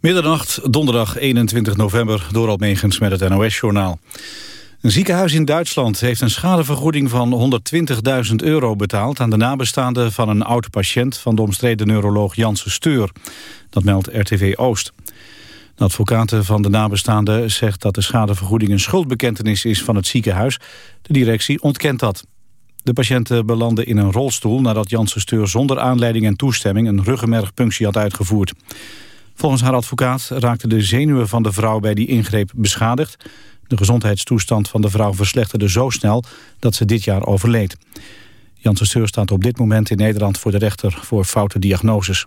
Middernacht, donderdag 21 november, door Almegens met het NOS-journaal. Een ziekenhuis in Duitsland heeft een schadevergoeding van 120.000 euro betaald... aan de nabestaanden van een oude patiënt van de omstreden neuroloog Janssen Steur. Dat meldt RTV Oost. De advocaten van de nabestaanden zegt dat de schadevergoeding een schuldbekentenis is van het ziekenhuis. De directie ontkent dat. De patiënten belanden in een rolstoel nadat Janssen Steur zonder aanleiding en toestemming een ruggenmergpunctie had uitgevoerd. Volgens haar advocaat raakten de zenuwen van de vrouw bij die ingreep beschadigd. De gezondheidstoestand van de vrouw verslechterde zo snel dat ze dit jaar overleed. Janssen Steur staat op dit moment in Nederland voor de rechter voor foute diagnoses.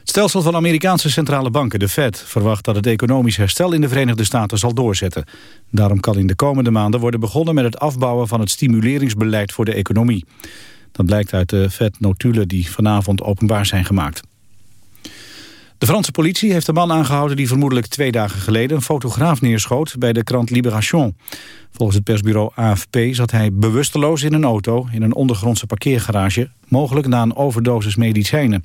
Het stelsel van Amerikaanse centrale banken, de Fed, verwacht dat het economisch herstel in de Verenigde Staten zal doorzetten. Daarom kan in de komende maanden worden begonnen met het afbouwen van het stimuleringsbeleid voor de economie. Dat blijkt uit de Fed-notulen die vanavond openbaar zijn gemaakt. De Franse politie heeft een man aangehouden die vermoedelijk twee dagen geleden een fotograaf neerschoot bij de krant Libération. Volgens het persbureau AFP zat hij bewusteloos in een auto in een ondergrondse parkeergarage, mogelijk na een overdosis medicijnen.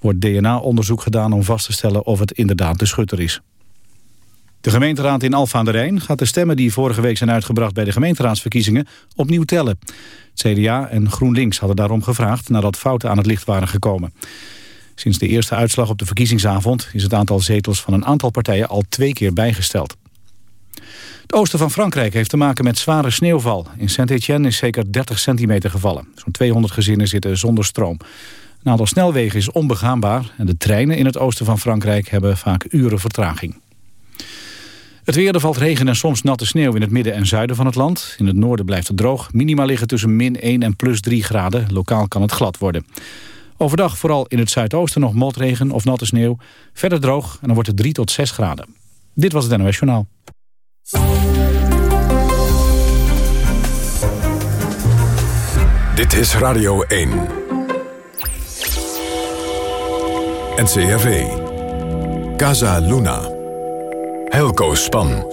Wordt DNA-onderzoek gedaan om vast te stellen of het inderdaad de schutter is. De gemeenteraad in Alphen aan de Rijn gaat de stemmen die vorige week zijn uitgebracht bij de gemeenteraadsverkiezingen opnieuw tellen. CDA en GroenLinks hadden daarom gevraagd nadat fouten aan het licht waren gekomen. Sinds de eerste uitslag op de verkiezingsavond is het aantal zetels van een aantal partijen al twee keer bijgesteld. Het oosten van Frankrijk heeft te maken met zware sneeuwval. In Saint-Étienne is zeker 30 centimeter gevallen. Zo'n 200 gezinnen zitten zonder stroom. Een aantal snelwegen is onbegaanbaar en de treinen in het oosten van Frankrijk hebben vaak uren vertraging. Het weer, er valt regen en soms natte sneeuw in het midden en zuiden van het land. In het noorden blijft het droog. Minima liggen tussen min 1 en plus 3 graden. Lokaal kan het glad worden. Overdag vooral in het zuidoosten nog motregen of natte sneeuw. Verder droog en dan wordt het 3 tot 6 graden. Dit was het NOS Journaal. Dit is Radio 1. NCRV. Casa Luna. Helco Span.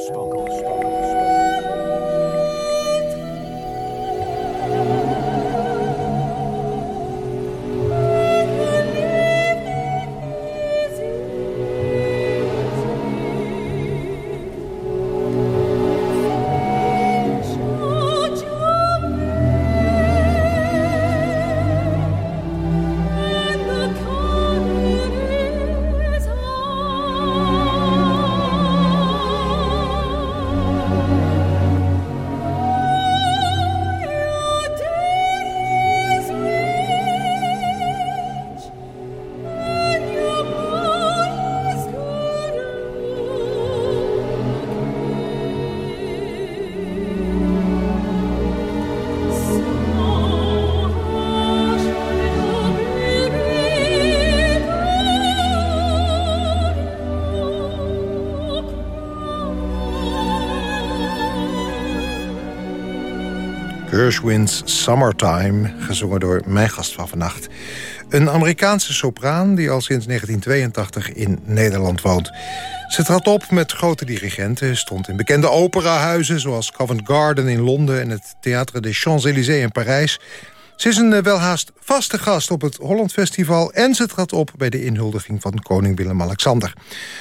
Gershwin's Summertime, gezongen door mijn gast van vannacht. Een Amerikaanse sopraan die al sinds 1982 in Nederland woont. Ze trad op met grote dirigenten, stond in bekende operahuizen... zoals Covent Garden in Londen en het Théâtre des Champs-Élysées in Parijs... Ze is een eh, welhaast vaste gast op het Holland Festival... en ze trad op bij de inhuldiging van koning Willem-Alexander.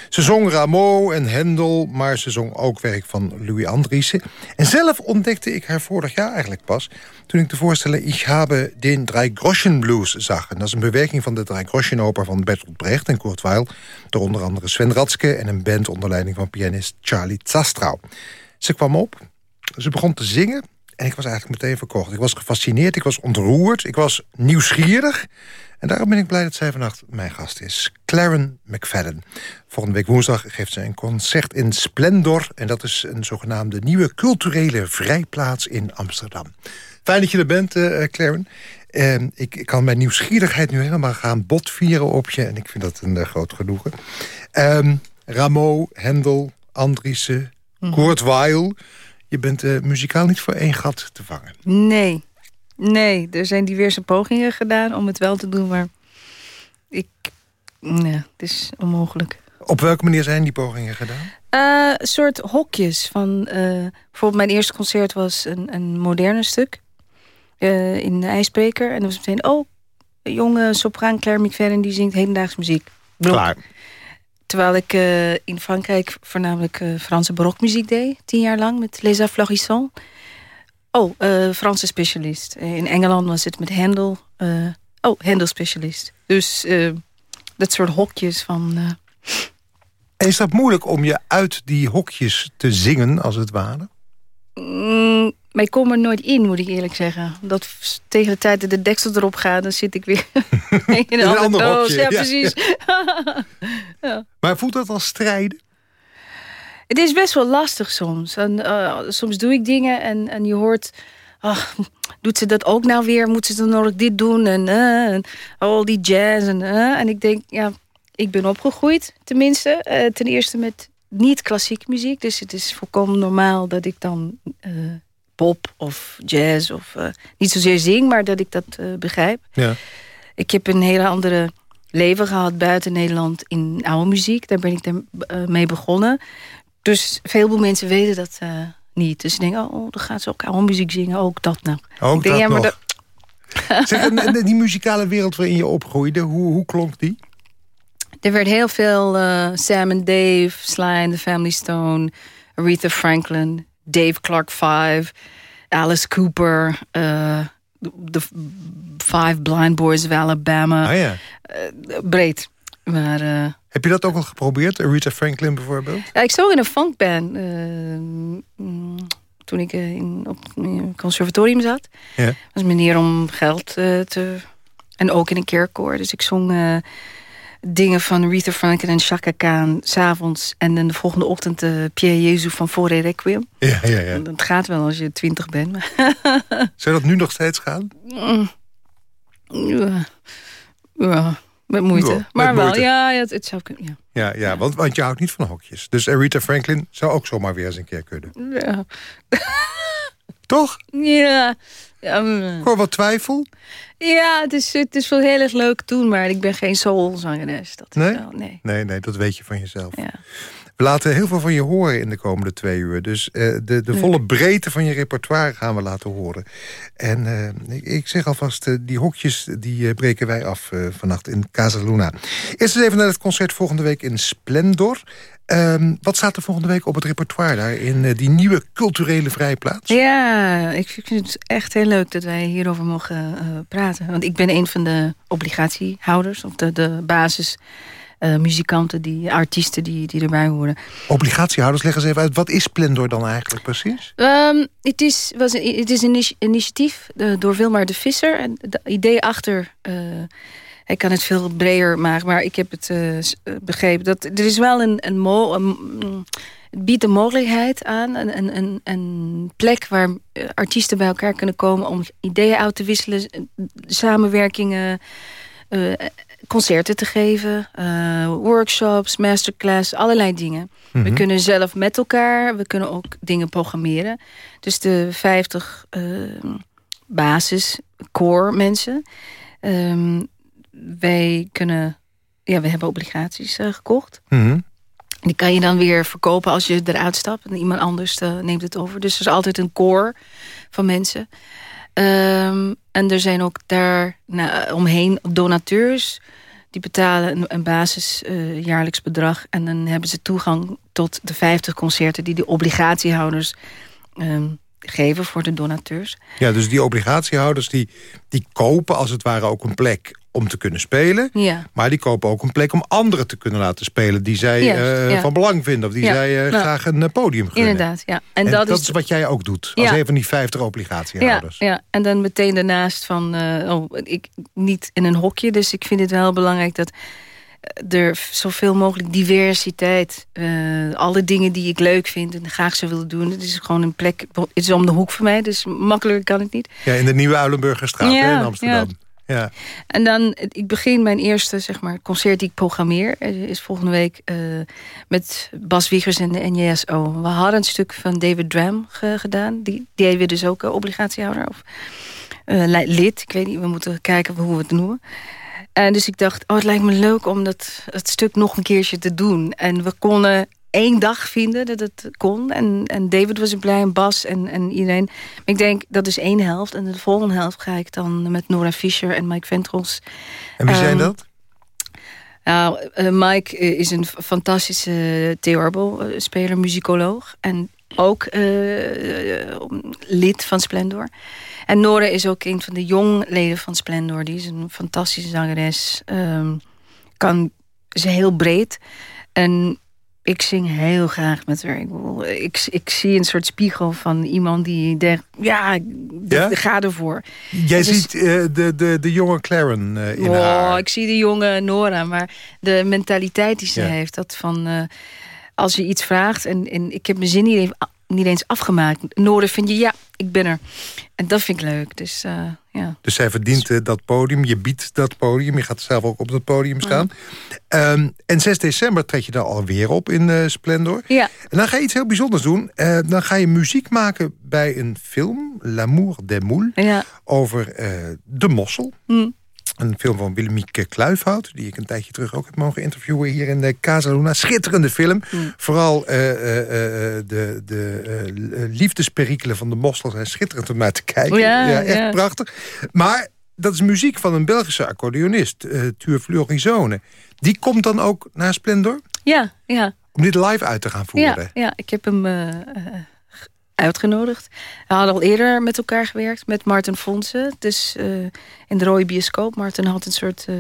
Ze zong Rameau en Hendel, maar ze zong ook werk van Louis Andriessen. En zelf ontdekte ik haar vorig jaar eigenlijk pas... toen ik de voorstellen Ich habe den Drei Groschen Blues zag. En dat is een bewerking van de Drei Groschen oper van Bertolt Brecht en Kurt Weill... door onder andere Sven Ratske en een band onder leiding van pianist Charlie Zastrau. Ze kwam op, ze begon te zingen en ik was eigenlijk meteen verkocht. Ik was gefascineerd, ik was ontroerd, ik was nieuwsgierig. En daarom ben ik blij dat zij vannacht mijn gast is. Claren McFadden. Volgende week woensdag geeft ze een concert in Splendor. En dat is een zogenaamde nieuwe culturele vrijplaats in Amsterdam. Fijn dat je er bent, uh, Claren. Uh, ik, ik, kan mijn nieuwsgierigheid nu helemaal gaan botvieren op je. En ik vind dat een uh, groot genoegen. Um, Rameau, Hendel, Andriessen, mm Kurt Weill je bent uh, muzikaal niet voor één gat te vangen. Nee, nee. Er zijn diverse pogingen gedaan om het wel te doen, maar ik, nee, het is onmogelijk. Op welke manier zijn die pogingen gedaan? Uh, soort hokjes. Van, uh, bijvoorbeeld mijn eerste concert was een, een moderne stuk. Uh, in de IJsbreker. En dan was meteen, oh, een jonge sopraan Claire McFadden... die zingt hedendaags muziek. Klaar. Terwijl ik uh, in Frankrijk voornamelijk uh, Franse barokmuziek deed. Tien jaar lang met Les Afflorissants. Oh, uh, Franse specialist. In Engeland was het met Hendel. oh, Hendel specialist. Dus dat soort hokjes van... Is dat moeilijk om je uit die hokjes te zingen, als het ware? Mm, maar ik kom er nooit in, moet ik eerlijk zeggen. Dat tegen de tijd dat de deksel erop gaat... dan zit ik weer in een, een ander doos. Ja, precies. ja. Maar voelt dat als strijden? Het is best wel lastig soms. En, uh, soms doe ik dingen en, en je hoort... Ach, doet ze dat ook nou weer? Moet ze dan nog dit doen? En, uh, en al die jazz. En, uh, en ik denk, ja, ik ben opgegroeid tenminste. ten eerste met niet klassiek muziek. Dus het is volkomen normaal dat ik dan pop of jazz of uh, niet zozeer zing, maar dat ik dat uh, begrijp. Ja. Ik heb een hele andere leven gehad buiten Nederland in oude muziek. Daar ben ik uh, mee begonnen. Dus veel mensen weten dat niet. Dus ze denken, oh, dan gaat ze ook oude muziek zingen. Ook dat nou. Ook ik denk, dat ja, maar nog. Dat... zeg, en, die muzikale wereld waarin je opgroeide, hoe, hoe klonk die? Er werd heel veel Sam en Dave, Sly and the Family Stone, Aretha Franklin, Dave Clark Five, Alice Cooper, uh, de Five Blind Boys of Alabama. Ah, ja. Uh, breed. Maar, uh, Heb je dat ook al geprobeerd? Rita Franklin bijvoorbeeld? Ja, ik zong in een funkband mm, toen ik in, op het conservatorium zat. Ja. was manier om geld te... En ook in een kerkkoor. Dus ik zong dingen van Rita Franklin en Chaka Khan s'avonds. En dan de volgende ochtend uh, Pierre Jezus van Fore Requiem. Ja, ja, ja. Dat gaat wel als je twintig bent. Zou dat nu nog steeds gaan? Mm. Ja, ja met moeite. Ja, maar wel, ja, het, het, zou kunnen. Ja, ja, ja want, want je houdt niet van hokjes. Dus Rita Franklin zou ook zomaar weer eens een keer kunnen. Ja. Toch? Ja. Ja Hoor wat twijfel? Ja, het is, het is wel heel erg leuk doen, maar ik ben geen soulzangeres. Dat nee? Wel, nee? nee? Nee, dat weet je van jezelf. Ja. We laten heel veel van je horen in de komende twee uur. Dus uh, de, de volle breedte van je repertoire gaan we laten horen. En uh, ik, ik, zeg alvast, uh, die hokjes die breken wij af vannacht in Casa Luna. Eerst eens even naar het concert volgende week in Splendor. Um, wat staat er volgende week op het repertoire daar in uh, die nieuwe culturele vrijplaats? Ja, ik vind het echt heel leuk dat wij hierover mogen uh, praten. Want ik ben een van de obligatiehouders, of de, de basis... Uh, muzikanten, die, artiesten die, die erbij horen. Obligatiehouders, leg eens even uit. Wat is Splendor dan eigenlijk precies? Um, het, is, was, het is een initiatief door Wilmar de Visser. En het idee achter... Ik kan het veel breder maken, maar ik heb het uh, begrepen. Dat, er is wel een, een, mo een het biedt de mogelijkheid aan. Een, een, een plek waar eh, artiesten bij elkaar kunnen komen... om ideeën uit te wisselen, samenwerkingen... Uh, concerten te geven, uh, workshops, masterclass, allerlei dingen. We mhm. kunnen zelf met elkaar, we kunnen ook dingen programmeren. Dus de 50 uh, basis, core mensen... Um, wij kunnen... Ja, we hebben obligaties uh, gekocht. Mm Die kan je dan weer verkopen als je eruit stapt. En iemand anders uh, neemt het over. Dus er is altijd een core van mensen. Um, en er zijn ook daar nou, omheen donateurs. Die betalen een, een basis uh, jaarlijks bedrag. En dan hebben ze toegang tot de 50 concerten... die de obligatiehouders um, geven voor de donateurs. Ja, dus die obligatiehouders die, die kopen als het ware ook een plek om te kunnen spelen. Ja. Maar die kopen ook een plek om anderen te kunnen laten spelen... die zij uh, van belang vinden of die zij uh, nou, graag een uh, podium gunnen. Inderdaad, ja. En, en dat, dat, is wat jij ook doet, als een van die 50 obligatiehouders. Ja, ja. en dan meteen daarnaast van... oh, ik niet in een hokje, dus ik vind het wel belangrijk dat er zoveel mogelijk diversiteit. Uh, alle dingen die ik leuk vind en graag zou willen doen. Het is gewoon een plek. Het is om de hoek voor mij, dus makkelijker kan het niet. Ja, in de nieuwe Uilenburgerstraat ja, in Amsterdam. Ja. Ja. En dan, ik begin mijn eerste zeg maar, concert die ik programmeer. Is volgende week uh, met Bas Wiegers en de NJSO. We hadden een stuk van David Dram gedaan. Die, die we dus ook uh, obligatiehouder. Of lid, ik weet niet, we moeten kijken hoe we het noemen. En dus ik dacht, oh, het lijkt me leuk om dat, het stuk nog een keertje te doen. En we konden één dag vinden dat het kon. En, en David was er blij en Bas en, en iedereen. Maar ik denk, dat is één helft. En de volgende helft ga ik dan met Nora Fischer en Mike Ventros. En wie zijn um, dat? Nou, Mike is een fantastische theorbel-speler, muzikoloog. En ook lid van Splendor. En Nora is ook een van de jong leden van Splendor. Die is een fantastische zangeres. Um, kan, is heel breed. En ik zing heel graag met haar. Ik, ik, ik, zie een soort spiegel van iemand die denkt... ja, ja? ga ervoor. Jij ziet uh, de, de, de jonge Claren uh, in oh, haar. Ik zie de jonge Nora, maar de mentaliteit die ze heeft... dat van uh, als je iets vraagt... En, en ik heb mijn zin niet even niet eens afgemaakt. Noorden vind je, ja, ik ben er. En dat vind ik leuk. Dus, uh, ja. dus zij verdient uh, dat podium, je biedt dat podium. Je gaat zelf ook op dat podium staan. Um, en 6 december trek je dan alweer op in uh, Splendor. Ja. En dan ga je iets heel bijzonders doen. dan ga je muziek maken bij een film, L'amour des moules. Ja. Over de mossel. Mm. Een film van Willemieke Kluifhout, die ik een tijdje terug ook heb mogen interviewen hier in de Casa Luna. Schitterende film. Mm. Vooral uh, uh, de, de liefdesperikelen van de mossel zijn schitterend om naar te kijken. Ja, echt prachtig. Maar dat is muziek van een Belgische accordeonist, Tuur Florizone. Die komt dan ook naar Splendor? Ja, ja. Om dit live uit te gaan voeren? Ja, ja ik heb hem uitgenodigd. We hadden al eerder met elkaar gewerkt, met Martin Fonsen. Dus uh, in de Rode Bioscoop. Martin had een soort uh,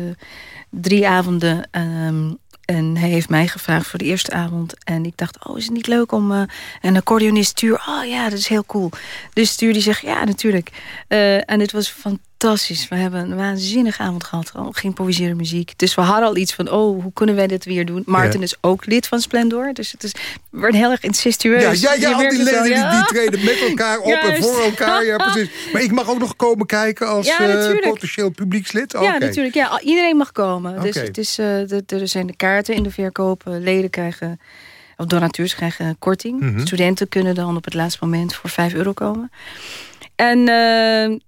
drie avonden. Um, en hij heeft mij gevraagd voor de eerste avond. En ik dacht, oh, is het niet leuk om uh, een accordeonist stuur? Oh ja, dat is heel cool. Dus stuur die zegt, ja, natuurlijk. En het was fantastisch. We hebben een waanzinnige avond gehad. Oh, geïmproviseerde muziek. Dus we hadden al iets van, oh, hoe kunnen wij dit weer doen? Martin is ook lid van Splendor. Dus het is wordt heel erg incestueus. Ja, ja, ja al die leden die, die, treden met elkaar op en voor elkaar. Ja, precies. Maar ik mag ook nog komen kijken als uh, potentieel publiekslid? Okay. Ja, natuurlijk. Ja, iedereen mag komen. Okay. Dus het is, uh, de, er zijn de kaarten in de verkoop. Leden krijgen... Of donateurs krijgen korting. Mm -hmm. Studenten kunnen dan op het laatste moment voor 5 euro komen. En uh,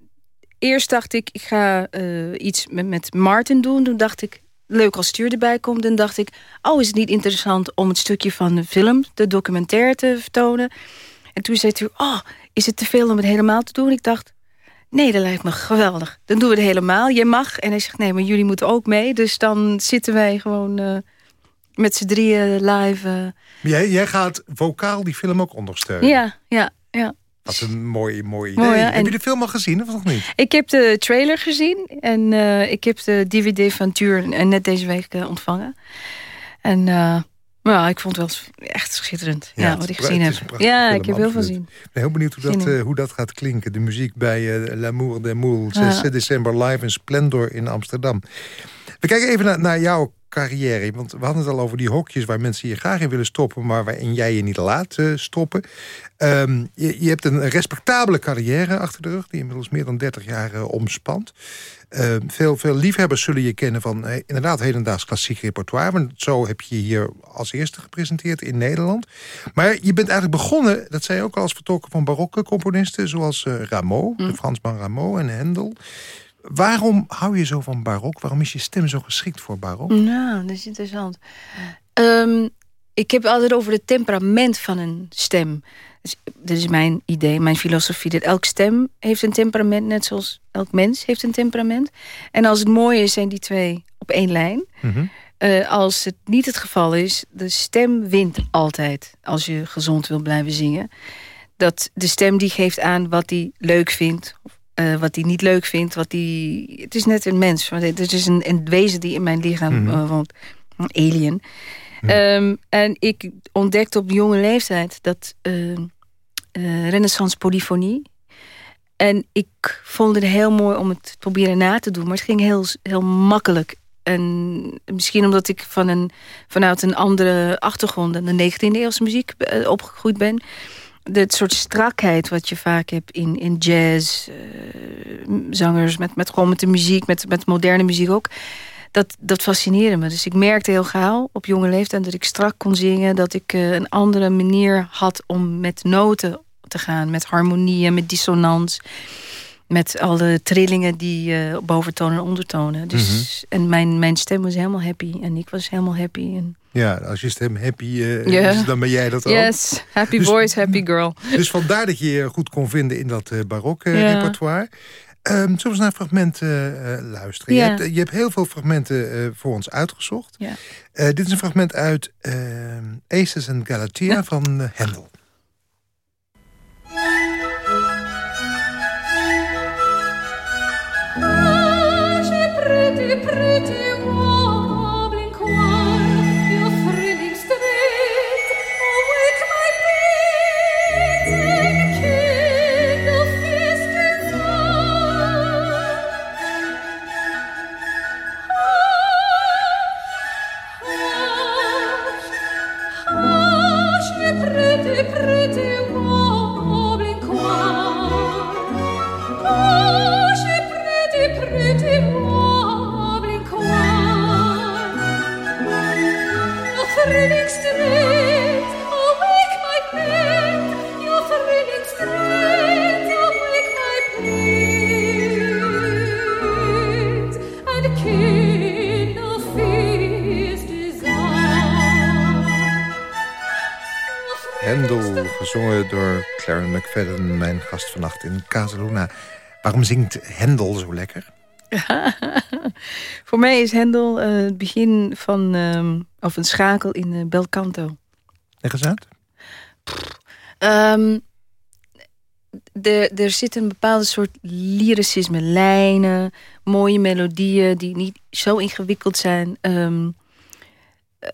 eerst dacht ik, ik ga uh, iets met, met Martin doen. Toen dacht ik, leuk als stuur erbij komt. Dan dacht ik, oh, is het niet interessant om het stukje van de film, de documentaire te vertonen? En toen zei hij, oh, is het te veel om het helemaal te doen? Ik dacht, nee, dat lijkt me geweldig. Dan doen we het helemaal. Jij mag. En hij zegt, nee, maar jullie moeten ook mee. Dus dan zitten wij gewoon uh, met z'n drieën live. Uh. Jij, jij gaat vocaal die film ook ondersteunen? Ja, ja, ja. Wat een mooi, mooi idee. Mooi, ja. Heb je de film al gezien of nog niet? Ik heb de trailer gezien. En uh, ik heb de DVD van Tuur net deze week uh, ontvangen. En uh, nou, ik vond het wel echt schitterend. Ja, ja wat ik gezien heb. Ja, film, ik heb heel veel gezien. Ik ben heel benieuwd hoe dat, hoe dat gaat klinken. De muziek bij L'Amour des Moules. 6 december live in Splendor in Amsterdam. We kijken even naar, naar jouw carrière? Want we hadden het al over die hokjes waar mensen je graag in willen stoppen... maar waarin jij je niet laat uh, stoppen. Um, je, je, hebt een respectabele carrière achter de rug... die inmiddels meer dan 30 jaar uh, omspant. Uh, veel, veel liefhebbers zullen je kennen van uh, inderdaad hedendaags klassiek repertoire. Want zo heb je hier als eerste gepresenteerd in Nederland. Maar je bent eigenlijk begonnen, dat zei je ook al als vertolker van barokke componisten... zoals Rameau, mm. de Fransman Rameau en Hendel. Waarom hou je zo van barok? Waarom is je stem zo geschikt voor barok? Nou, dat is interessant. Um, ik heb altijd over het temperament van een stem. Dus, dat is mijn idee, mijn filosofie. Dat elk stem heeft een temperament, net zoals elk mens heeft een temperament. En als het mooi is, zijn die twee op één lijn. Mm -hmm. uh, als het niet het geval is, de stem wint altijd. Als je gezond wil blijven zingen. Dat de stem die geeft aan wat hij leuk vindt. Uh, wat hij niet leuk vindt. Wat die, het is net een mens. Het is een, een wezen die in mijn lichaam Mhm. uh, woont. Een alien. Um, en ik ontdekte op jonge leeftijd dat uh, renaissance polyfonie. En ik vond het heel mooi om het te proberen na te doen. Maar het ging heel, heel makkelijk. En misschien omdat ik van een, vanuit een andere achtergrond... dan de 19e eeuwse muziek opgegroeid ben het soort strakheid wat je vaak hebt in, in jazz, uh, zangers, met, met gewoon met de muziek, met, met moderne muziek ook. Dat, dat fascineerde me. Dus ik merkte heel gauw op jonge leeftijd dat ik strak kon zingen. Dat ik uh, een andere manier had om met noten te gaan. Met harmonieën, met dissonans. Met alle trillingen die uh, boventonen en ondertonen. Dus, Mhm. En mijn, mijn stem was helemaal happy. En ik was helemaal happy. En, Ja, als je stem happy uh, is, dan ben jij dat ook. yes, happy Dus- voice, happy girl. Dus vandaar dat je je goed kon vinden in dat uh, barokke Ja. repertoire. Um, zullen we eens naar fragmenten luisteren? Je, hebt, je, hebt, heel veel fragmenten voor ons uitgezocht. Dit is een fragment uit Aces and Galatea van Hendel. Gezongen door Claren McFadden, mijn gast vannacht in Casaluna. Waarom zingt Hendel zo lekker? Voor mij is Hendel uh, het begin van, um, of een schakel in uh, Bel Canto. Leg eens uit. Um, de, er zit een bepaalde soort lyricisme, lijnen, mooie melodieën die niet zo ingewikkeld zijn. Um, uh,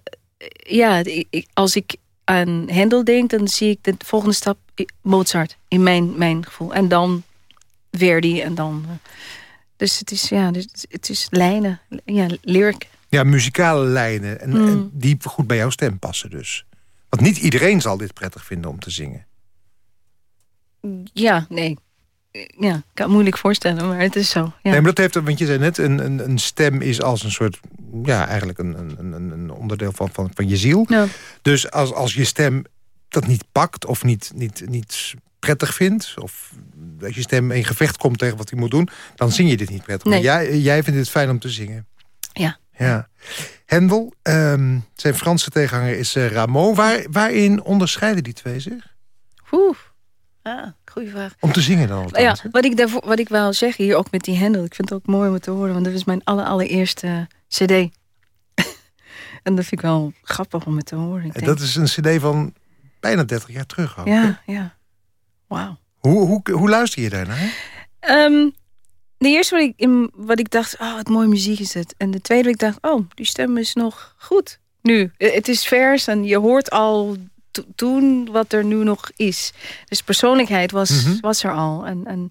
ja, ik, als ik aan Hendel denk, dan zie ik de volgende stap Mozart in mijn, mijn gevoel. En dan Verdi en dan... Uh, dus het is, ja, dus het is lijnen, ja, lyric. Ja, muzikale lijnen. En, Mm. en die goed bij jouw stem passen dus. Want niet iedereen zal dit prettig vinden om te zingen. Ja, nee. Ja, ik kan het moeilijk voorstellen, maar het is zo. Ja. Nee, maar dat heeft, want je zei net, een, een, een stem is als een soort, ja, eigenlijk een, een, een, onderdeel van, van, van je ziel. Ja. Dus als, als je stem dat niet pakt of niet, niet, niet prettig vindt, of als je stem in gevecht komt tegen wat hij moet doen, dan zing je dit niet prettig. Nee. Maar jij, jij vindt het fijn om te zingen. Ja. Ja. Hendel, um, zijn Franse tegenhanger is uh, Rameau. Waar, waarin onderscheiden die twee zich? Oeh. Ah, goeie vraag. Om te zingen dan Ja, wat ik, daarvoor, wat ik wou zeggen hier ook met die Hendel. Ik vind het ook mooi om het te horen. Want dat is mijn aller, allereerste cd. en dat vind ik wel grappig om het te horen. Ik En denk, dat is een cd van bijna 30 jaar terug. Ook, hè? Ja, ja. Wauw. Hoe, hoe, hoe luister je daarnaar? Um, de eerste wat ik, in, wat ik dacht, oh, wat mooie muziek is het. En de tweede wat ik dacht, oh, die stem is nog goed nu. Het is vers en je hoort al toen wat er nu nog is. Dus persoonlijkheid was, Mhm. mm -hmm. was er al. En, en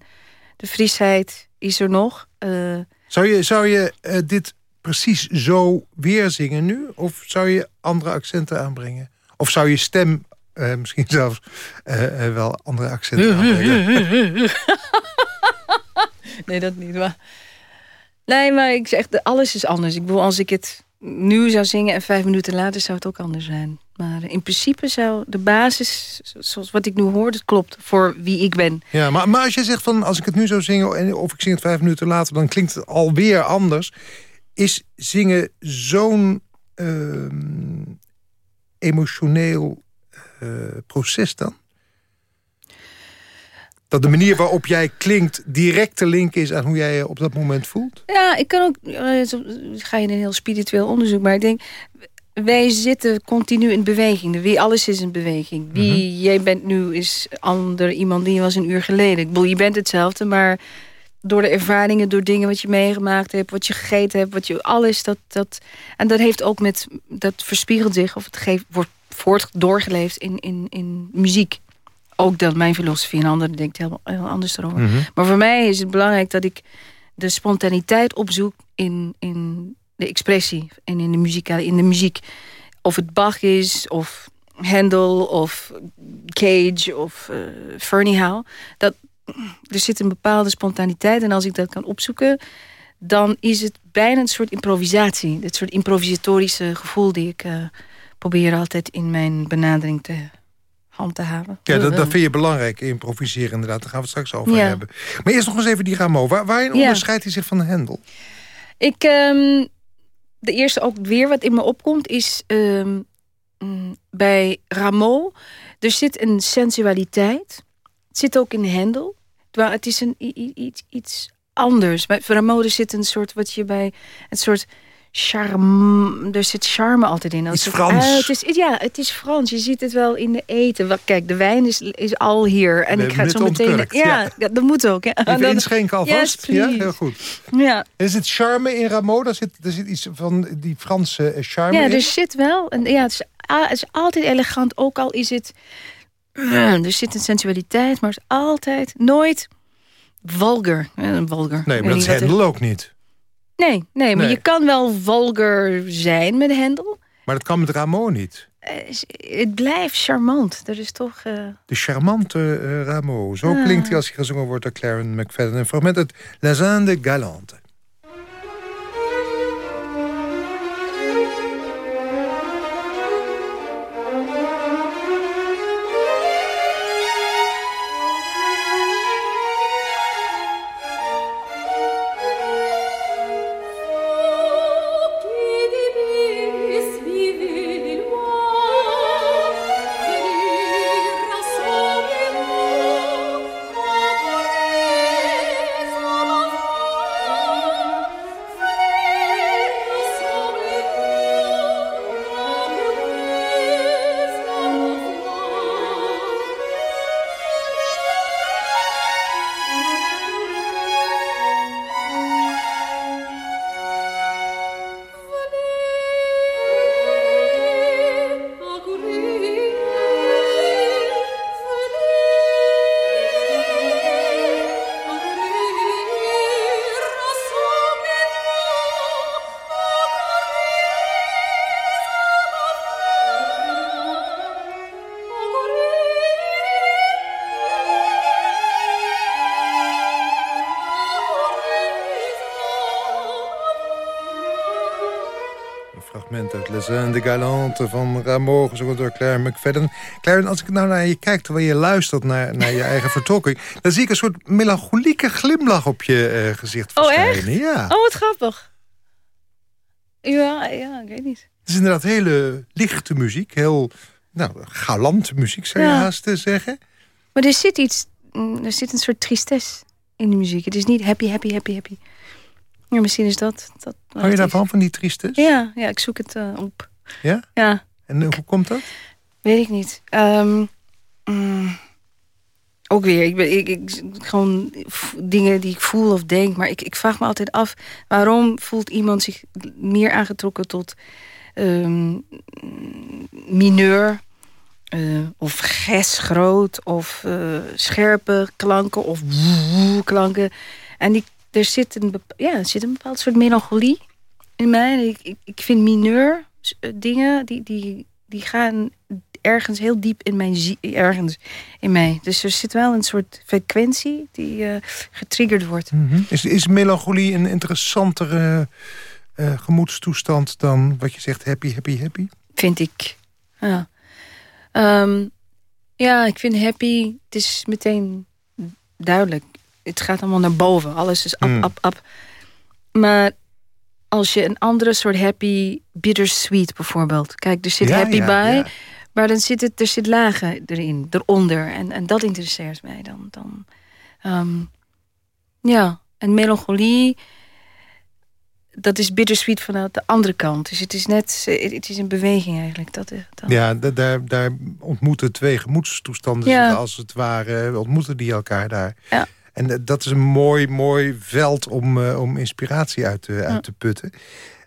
de frisheid is er nog. Uh, zou je, zou je uh, dit precies zo weer zingen nu? Of zou je andere accenten aanbrengen? Of zou je stem uh, misschien zelfs wel andere accenten aanbrengen? nee, dat niet. Maar... Nee, maar ik zeg, alles is anders. Ik bedoel, als ik het nu zou zingen en vijf minuten later zou het ook anders zijn. Maar in principe zou de basis, zoals wat ik nu hoor, dat klopt voor wie ik ben. Ja, maar, maar als je zegt van als ik het nu zou zingen of ik zing het vijf minuten later, dan klinkt het alweer anders. Is zingen zo'n uh, emotioneel uh, proces dan? Dat de manier waarop jij klinkt direct te linken is aan hoe jij je op dat moment voelt? Ja, ik kan ook, uh, ga je in een heel spiritueel onderzoek, maar ik denk, wij zitten continu in beweging. Wie alles is in beweging. Wie mm -hmm. jij bent nu is ander iemand die je was een uur geleden. Ik bedoel, je bent hetzelfde, maar door de ervaringen, door dingen wat je meegemaakt hebt, wat je gegeten hebt, wat je alles dat dat en dat heeft ook met dat verspiegelt zich of het geeft wordt voort doorgeleefd in in in muziek. Ook dat mijn filosofie en anderen denkt heel, heel anders erover. Mhm. Mm -hmm. Maar voor mij is het belangrijk dat ik de spontaniteit opzoek in in de expressie en in de muziek, in de muziek. Of het Bach is, of Handel, of Cage, of uh, Fernie Howe. Dat, er zit een bepaalde spontaniteit. En als ik dat kan opzoeken, dan is het bijna een soort improvisatie. Het soort improvisatorische gevoel die ik uh, probeer altijd in mijn benadering te handhaven. Ja, dat, dat vind je belangrijk, improviseren inderdaad. Daar gaan we het straks over ja. hebben. Maar eerst nog eens even die Rameau. Waar, waarin ja. onderscheidt hij zich van Handel? Ik... Um, de eerste ook weer wat in me opkomt is um, bij Rameau. Er zit een sensualiteit. Het zit ook in Hendel. Het is een, iets, iets anders. Bij Rameau zit een soort, wat je bij... een soort charme, er zit charme altijd in. Als Iets Frans. Uh, het is, ja, het is Frans. Je ziet het wel in de eten. Kijk, de wijn is, is al hier. En ik ga het zo meteen... Ja, ja, dat moet ook. Ja. Even dan, inschenken alvast. Yes, ja, heel goed. Ja. Is het charme in Rameau? Daar zit, er zit iets van die Franse charme Ja, in? er zit wel. En, ja, het is, het is altijd elegant. Ook al is het... Er zit een sensualiteit, maar het is altijd nooit vulgar. vulgar. Nee, maar dat is Hendel ook niet. Nee, nee, maar je kan wel vulgar zijn met Hendel. Maar dat kan met Rameau niet. Uh, het blijft charmant. Er is toch... Uh... De charmante uh, Rameau. Zo klinkt hij als hij gezongen wordt door Claren McFadden. Een fragment uit Les Indes Galantes. De Galante van Rameau, gezongen door Claire McFadden. Claire, als ik nou naar je kijk, terwijl je luistert naar, naar je eigen vertolking... dan zie ik een soort melancholieke glimlach op je uh, gezicht verschijnen. Oh, echt? Ja. Oh, wat grappig. Ja, ja, ik weet niet. Het is inderdaad hele lichte muziek. Heel nou, galante muziek, zou je ja. haast zeggen. Maar er zit iets... Mm, er zit een soort tristesse in de muziek. Het is niet happy, happy, happy, happy. Ja, misschien is dat... dat Hou je daarvan, van die tristesse? Ja, ja ik zoek het uh, op. Ja? Ja. En hoe komt dat? Weet ik niet. Um, mm, ook weer, ik ben, ik, ik, gewoon dingen die ik voel of denk. Maar ik, ik vraag me altijd af, waarom voelt iemand zich meer aangetrokken tot um, mineur... Uh, of gesgroot, of uh, scherpe klanken, of klanken. En die, er, zit een, ja, er zit een bepaald soort melancholie in mij. Ik, ik, ik vind mineur eh, dingen die, die, die gaan ergens heel diep in mijn ergens in mij. Dus er zit wel een soort frequentie die uh, getriggerd wordt. Mm -hmm. is, is melancholie een interessantere uh, gemoedstoestand dan wat je zegt happy, happy, happy? Vind ik. Ja. Um, ja, ik vind happy, het is meteen duidelijk. Het gaat allemaal naar boven. Alles is up, mm. up, up. Maar als je een andere soort happy, bittersweet bijvoorbeeld. Kijk, er zit happy bij, maar dan zit het, er zit lagen erin, eronder. En, en dat interesseert mij dan. dan um, ja, en melancholie, dat is bittersweet vanuit de andere kant. Dus het is net, het is een beweging eigenlijk. Dat, dat. Ja, daar, daar ontmoeten twee gemoedstoestanden ja. als het ware, ontmoeten die elkaar daar. Ja. En eh, dat is een mooi, mooi veld om, uh, om inspiratie uit, uh, uit te putten.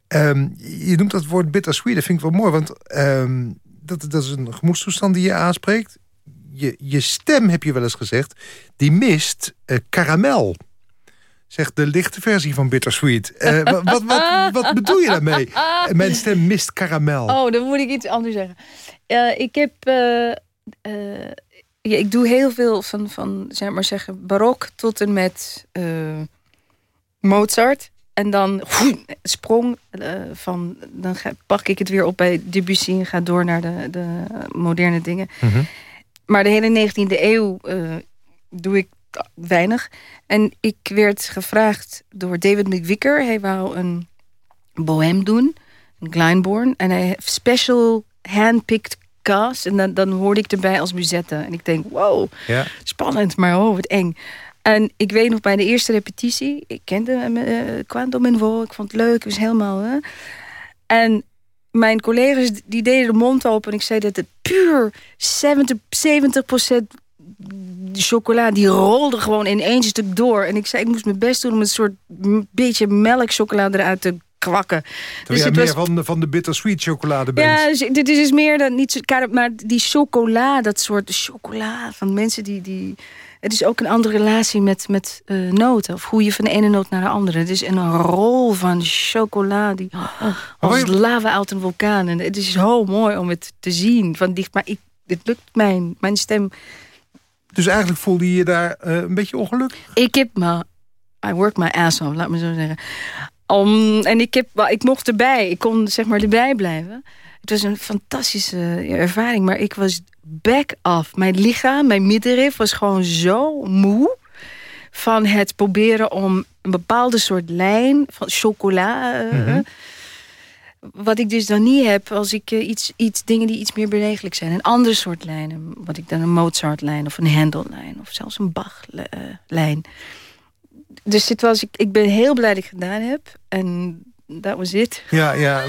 Um, je noemt dat woord bittersweet, dat vind ik wel mooi. Want um, dat, dat is een gemoedstoestand die je aanspreekt. Je, je stem, heb je wel eens gezegd, die mist uh, karamel. Zegt de lichte versie van bittersweet. wat, wat, wat, wat, bedoel je daarmee? Mijn stem mist karamel. Oh, dan moet ik iets anders zeggen. ik heb ja, ik doe heel veel van, van zeg maar zeggen, barok tot en met uh, Mozart. En dan sprong uh, van, dan ga, pak ik het weer op bij Debussy en ga door naar de, de moderne dingen. Mm -hmm. Maar de hele 19e eeuw uh, doe ik weinig. En ik werd gevraagd door David McVicker. Hij wou een bohem doen, een Glyndebourne. En hij heeft special handpicked cast. En dan, dan hoorde ik erbij als musette. En ik denk, wow, ja. spannend, maar oh, wat eng. En ik weet nog bij de eerste repetitie, ik kende uh, Quantum in Vol, ik vond het leuk, het was helemaal. Hè? En mijn collega's die deden de mond open en ik zei dat het puur 70, 70% chocola die rolde gewoon in één stuk door. En ik zei, ik moest mijn best doen om een soort beetje melkchocolade eruit te kwakken. dus het meer was... van, de, van de bittersweet chocolade bent. Ja, dus, dit is dus meer dan niet maar die chocola, dat soort chocola van mensen die, die het is ook een andere relatie met, met uh, noten. Of hoe je van de ene noot naar de andere. Het is een rol van chocola die oh, als lava uit een vulkaan. En het is zo mooi om het te zien van dicht. Maar ik, het lukt mijn, mijn stem. Dus eigenlijk voelde je je daar uh, een beetje ongelukkig? Ik heb me... I work my ass off, laat me zo zeggen. Om, en ik, heb, ik mocht erbij. Ik kon zeg maar erbij blijven. Het was een fantastische ervaring. Maar ik was back off. Mijn lichaam, mijn middenrif was gewoon zo moe van het proberen om een bepaalde soort lijn van chocola. Eh, mhm. Wat ik dus dan niet heb als ik uh, iets, iets, dingen die iets meer bewegelijk zijn. Een ander soort lijnen. Wat ik dan een Mozart-lijn of een Handel-lijn of zelfs een Bach-lijn. Dus dit was, ik, ik ben heel blij dat ik gedaan heb. En dat was het. Ja, ja.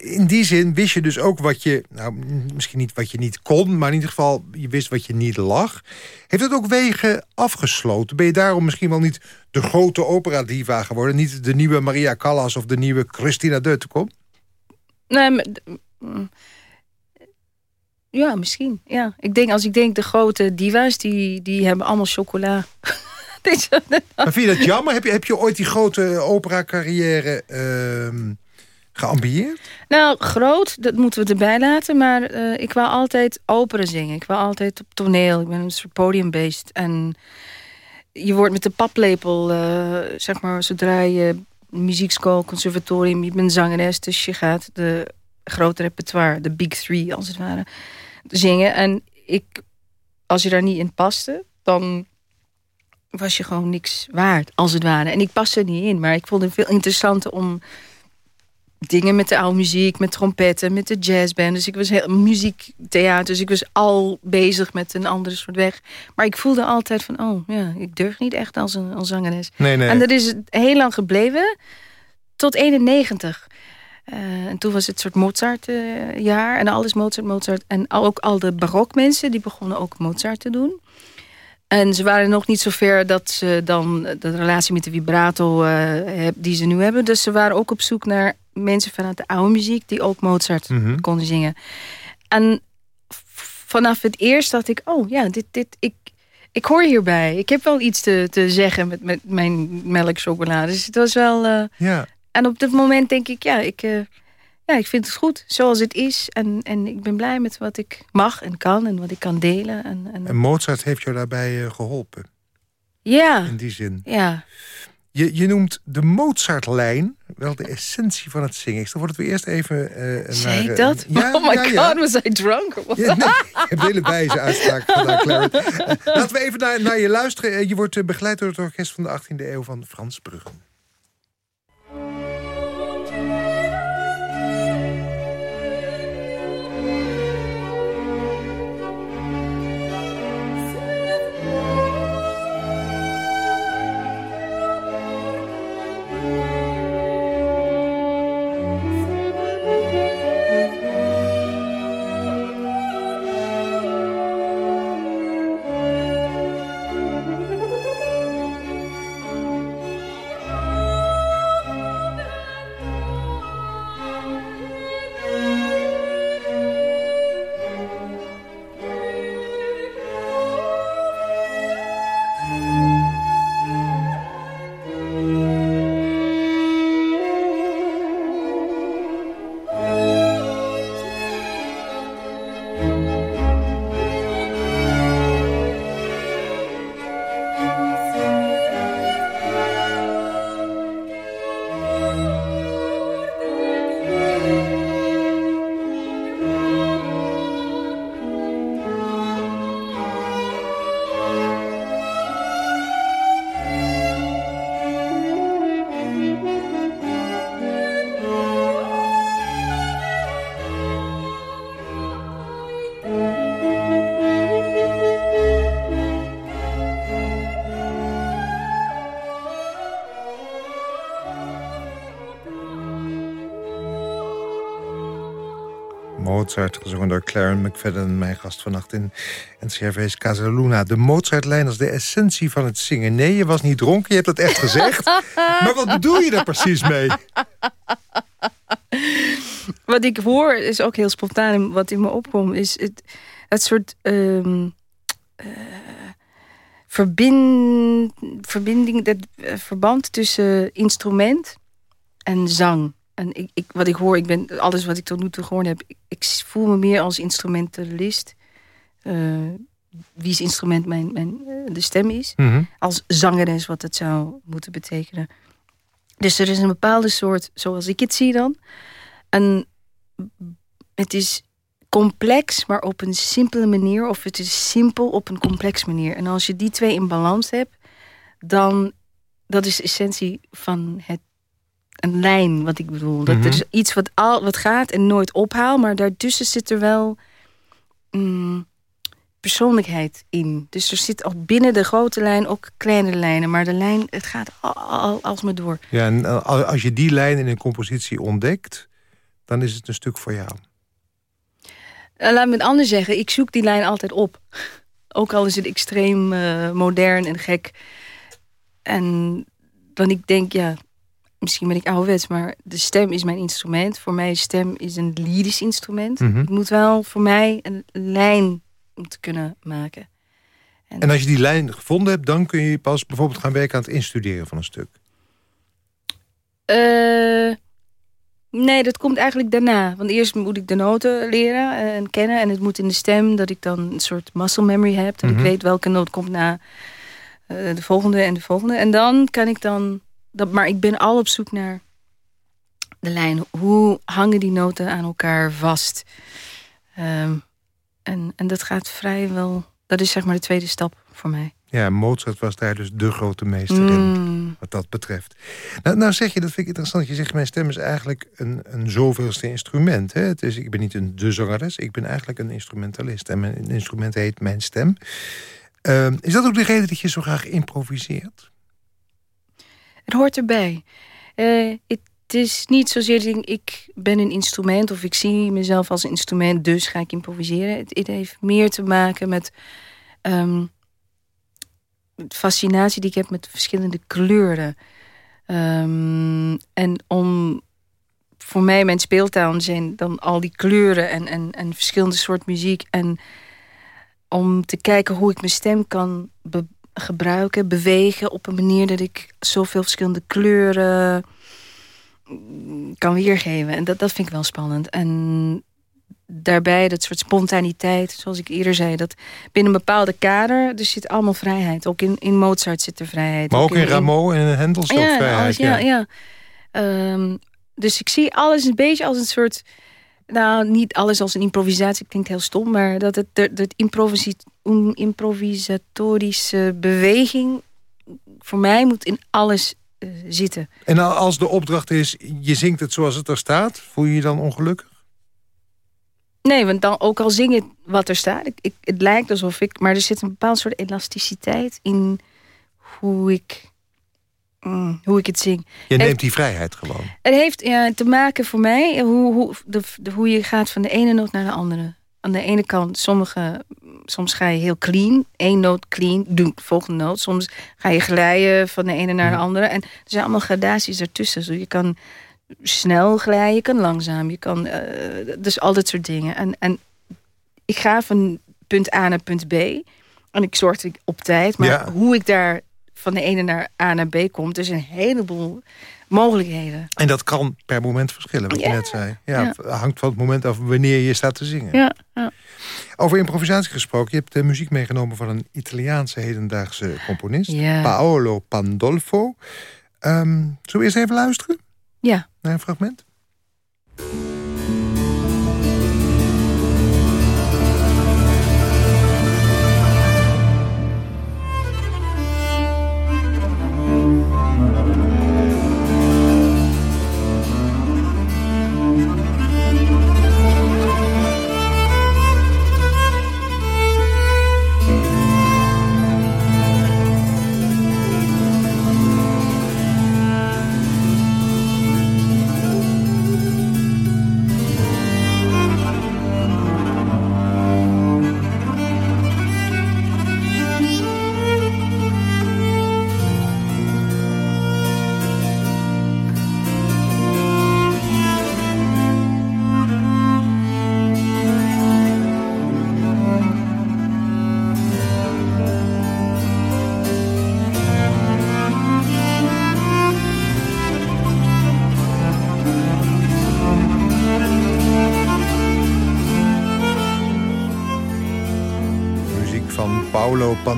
In die zin wist je dus ook wat je... Nou, misschien niet wat je niet kon... maar in ieder geval, je wist wat je niet lag. Heeft het ook wegen afgesloten? Ben je daarom misschien wel niet de grote opera-diva geworden? Niet de nieuwe Maria Callas of de nieuwe Christina Deutenkom? Nee, maar, mm, ja, misschien. Ja. Ik denk, als ik denk, de grote diva's... die, die hebben allemaal chocola... maar vind je dat jammer? Heb je, heb je ooit die grote opera-carrière uh, geambieerd? Nou, groot, dat moeten we erbij laten. Maar uh, ik wou altijd opera zingen. Ik wou altijd op toneel. Ik ben een soort podiumbeest. En je wordt met de paplepel, uh, zeg maar, zodra je muziekschool, conservatorium, je bent zangeres. Dus je gaat de grote repertoire, de big three als het ware, zingen. En ik, als je daar niet in paste, dan was je gewoon niks waard, als het ware. En ik paste er niet in, maar ik vond het veel interessanter om dingen met de oude muziek, met trompetten, met de jazzband. Dus ik was heel muziektheater, dus ik was al bezig met een andere soort weg. Maar ik voelde altijd van, oh ja, ik durf niet echt als een als zangeres. Nee, nee. En dat is heel lang gebleven, tot 91. Uh, eh, en toen was het soort Mozart-jaar. Uh, en alles Mozart, Mozart. En ook al de barokmensen, die begonnen ook Mozart te doen. En ze waren nog niet zo ver dat ze dan de relatie met de vibrato uh, die ze nu hebben. Dus ze waren ook op zoek naar mensen vanuit de oude muziek die ook Mozart mhm. konden zingen. En vanaf het eerst dacht ik, oh ja, dit, dit, ik, ik hoor hierbij. Ik heb wel iets te, te zeggen met, met mijn melkchocolade. Dus het was wel... Uh, ja. En op dit moment denk ik, ja, ik... Uh, ja, ik vind het goed zoals het is. En, en ik ben blij met wat ik mag en kan en wat ik kan delen. En, en... en Mozart heeft jou daarbij uh, geholpen? Ja. In die zin? Ja. Je, je noemt de Mozartlijn wel de essentie van het zingen. Ik wordt het weer eerst even uh, Zei ik dat? Ja, oh my god, was I drunk? Ja, nee, heb hele wijze uitspraak. Uh, laten we even naar, naar je luisteren. je wordt begeleid door het orkest van de 18e eeuw van Frans Bruggen. Mozart, gezongen door Claren McFadden, mijn gast vannacht in NCRV's Casaluna. De Mozartlijn als de essentie van het zingen. Nee, je was niet dronken, je hebt dat echt gezegd. maar wat bedoel je daar precies mee? Wat ik hoor is ook heel spontaan. Wat in me opkomt is het, het soort um, uh, verbind, verbinding, dat uh, verband tussen instrument en zang. En ik, ik, wat ik hoor, ik ben alles wat ik tot nu toe gehoord heb, ik, ik voel me meer als instrumentalist. Uh, wie's instrument mijn, mijn, uh, de stem is. Mm -hmm. Als zangeres, wat dat zou moeten betekenen. Dus er is een bepaalde soort, zoals ik het zie dan. En het is complex, maar op een simpele manier. Of het is simpel op een complex manier. En als je die twee in balans hebt, dan dat is de essentie van het een lijn, wat ik bedoel. Dat mm -hmm. er is iets wat, al, wat gaat en nooit ophaal, maar daartussen zit er wel mm, persoonlijkheid in. Dus er zit ook binnen de grote lijn ook kleinere lijnen, maar de lijn, het gaat al, al, alsmaar door. Ja, en als je die lijn in een compositie ontdekt, dan is het een stuk voor jou. Laat me het anders zeggen, ik zoek die lijn altijd op. Ook al is het extreem uh, modern en gek. En dan ik denk, ja, misschien ben ik ouderwets, maar de stem is mijn instrument. Voor mij is stem is een lyrisch instrument. Mm -hmm. Ik moet wel voor mij een lijn om te kunnen maken. En, en, als je die lijn gevonden hebt, dan kun je pas bijvoorbeeld gaan werken aan het instuderen van een stuk. Uh, nee, dat komt eigenlijk daarna. Want eerst moet ik de noten leren en kennen. En het moet in de stem dat ik dan een soort muscle memory heb. Dat mm -hmm. ik weet welke noot komt na uh, de volgende en de volgende. En dan kan ik dan dat, maar ik ben al op zoek naar de lijn. Hoe hangen die noten aan elkaar vast? Um, en, en dat gaat vrijwel... Dat is zeg maar de tweede stap voor mij. Ja, Mozart was daar dus de grote meester in, mm. wat dat betreft. Nou, nou zeg je, dat vind ik interessant, je zegt mijn stem is eigenlijk een, een zoveelste instrument. Hè? Het is, ik ben niet een de zangeres, ik ben eigenlijk een instrumentalist. En mijn instrument heet mijn stem. Uh, is dat ook de reden dat je zo graag improviseert? Het hoort erbij. Uh, het is niet zozeer ik, ik ben een instrument of ik zie mezelf als instrument, dus ga ik improviseren. Het, heeft meer te maken met um, fascinatie die ik heb met verschillende kleuren. Um, en om voor mij mijn speeltuin zijn dan al die kleuren en, en, en verschillende soort muziek. En om te kijken hoe ik mijn stem kan gebruiken, bewegen op een manier dat ik zoveel verschillende kleuren kan weergeven. En dat, dat vind ik wel spannend. En daarbij dat soort spontaniteit, zoals ik eerder zei, dat binnen een bepaalde kader, er zit allemaal vrijheid. Ook in, in Mozart zit er vrijheid. Maar ook, in, in Rameau en Hendel zit ja, vrijheid. Alles, ja, ja. ja. Um, dus ik zie alles een beetje als een soort nou, niet alles als een improvisatie klinkt heel stom, maar dat het de, improvisatorische beweging voor mij moet in alles uh, zitten. En als de opdracht is, je zingt het zoals het er staat, voel je je dan ongelukkig? Nee, want dan ook al zing ik wat er staat, ik, ik, het lijkt alsof ik, maar er zit een bepaald soort elasticiteit in hoe ik Mm, hoe ik het zing. Je neemt die vrijheid gewoon. Het heeft ja, te maken voor mij hoe, hoe, de, de, hoe je gaat van de ene noot naar de andere. Aan de ene kant, sommige, soms ga je heel clean. één noot clean, doe de volgende noot. Soms ga je glijden van de ene naar de andere. En er zijn allemaal gradaties ertussen. Dus je kan snel glijden, je kan langzaam. Je kan, uh, dus al dat soort dingen. En, en ik ga van punt A naar punt B. En ik zorg dat ik op tijd. Maar ja. hoe ik daar van de ene naar A naar B komt. Dus een heleboel mogelijkheden. En dat kan per moment verschillen, wat ja. je net zei. Ja, ja, hangt van het moment af wanneer je staat te zingen. Ja, ja. Over improvisatie gesproken. Je hebt de muziek meegenomen van een Italiaanse hedendaagse componist. Paolo Pandolfo. Um, zullen we eerst even luisteren? Ja. Naar een fragment?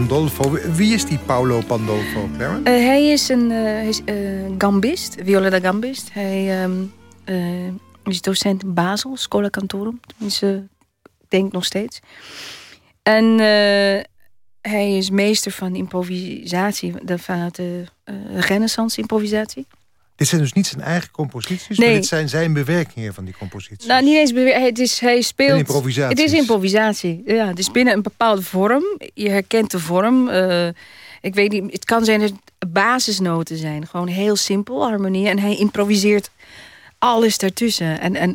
Pandolfo. Wie is die Paolo Pandolfo, Clara? hij is een hij is, gambist, viola da gambist. Hij ehm, is docent in Basel, Scola Cantorum. Tenminste, denk nog steeds. En hij is meester van improvisatie, vanuit de renaissance improvisatie. Dit zijn dus niet zijn eigen composities, nee. maar dit zijn zijn bewerkingen van die composities. Nou, niet eens bewerkingen. Het is, hij speelt... improvisatie. Het is improvisatie. Ja, het is binnen een bepaalde vorm. Je herkent de vorm. Uh, ik weet niet, het kan zijn dat basisnoten zijn. Gewoon heel simpel, harmonie. En hij improviseert alles daartussen. En, en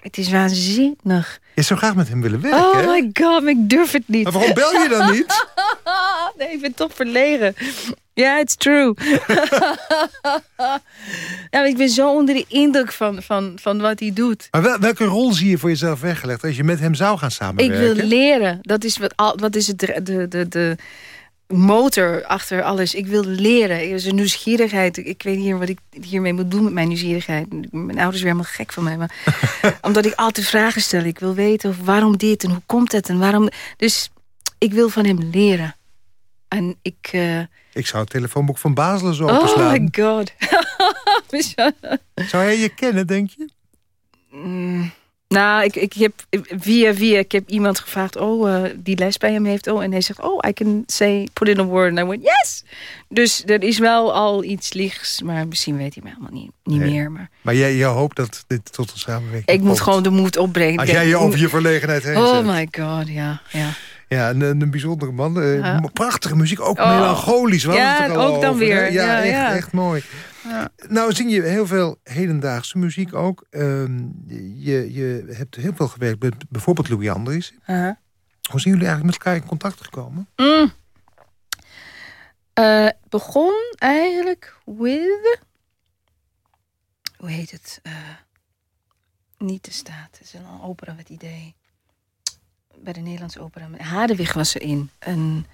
het is waanzinnig. Je zou graag met hem willen werken, Oh my god, ik durf het niet. Maar waarom bel je dan niet? nee, ik ben toch verlegen. Ja, yeah, it's true. ja, ik ben zo onder de indruk van, van, van wat hij doet. Maar welke rol zie je voor jezelf weggelegd als je met hem zou gaan samenwerken? Ik wil leren. Dat is wat, wat is het, de, de, de, motor achter alles. Ik wil leren. Er is een nieuwsgierigheid. Ik weet niet wat ik hiermee moet doen met mijn nieuwsgierigheid. Mijn ouders werden helemaal gek van mij. Maar, omdat ik altijd vragen stel. Ik wil weten waarom dit en hoe komt het en waarom. Dus ik wil van hem leren. En ik... Uh... Ik zou het telefoonboek van Basel zo openslaan. Oh my god. zou hij je kennen, denk je? Mm. Nou, ik, ik heb via via, ik heb iemand gevraagd, oh, uh, die les bij hem heeft. Oh, en hij zegt, oh, I can say, put in a word. En I went, yes! Dus er is wel al iets lichts, maar misschien weet hij me helemaal niet, niet meer. Maar, maar jij, jij hoopt dat dit tot een samenwerking Ik moet gewoon de moed opbrengen. Als jij je over je verlegenheid heen Oh my god, ja, ja. Ja, een, een bijzondere man. Uh, Prachtige muziek, ook oh. melancholisch. ja, ook dan weer. Ja, ja, echt, ja. echt mooi. Nou zing je heel veel hedendaagse muziek ook. Ehm, je, je hebt heel veel gewerkt met bijvoorbeeld Louis Andries. Hoe zijn jullie eigenlijk met elkaar in contact gekomen? Mm. Uh, begon eigenlijk with... Hoe heet het? Uh, niet de staat. Het is een opera met idee. Bij de Nederlandse opera. Hadewig was erin. En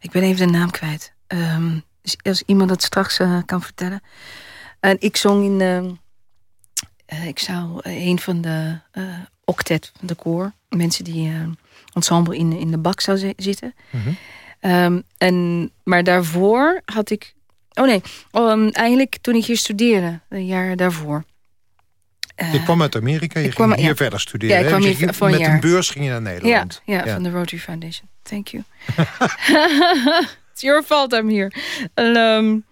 ik ben even de naam kwijt. Um, als iemand dat straks uh, kan vertellen. En ik zong in... Uh, ik zou een van de octet van de koor. Mensen die ensemble in, in de bak zou zitten. Mm um, en, maar daarvoor had ik... Oh nee, um, eigenlijk toen ik hier studeerde. Een jaar daarvoor. Uh, je kwam uit Amerika, je ging hier verder studeren. Ja, ik kwam hier voor een Met een beurs ging je naar Nederland. Ja, ja, van de Rotary Foundation. Thank you. It's your fault I'm here. um,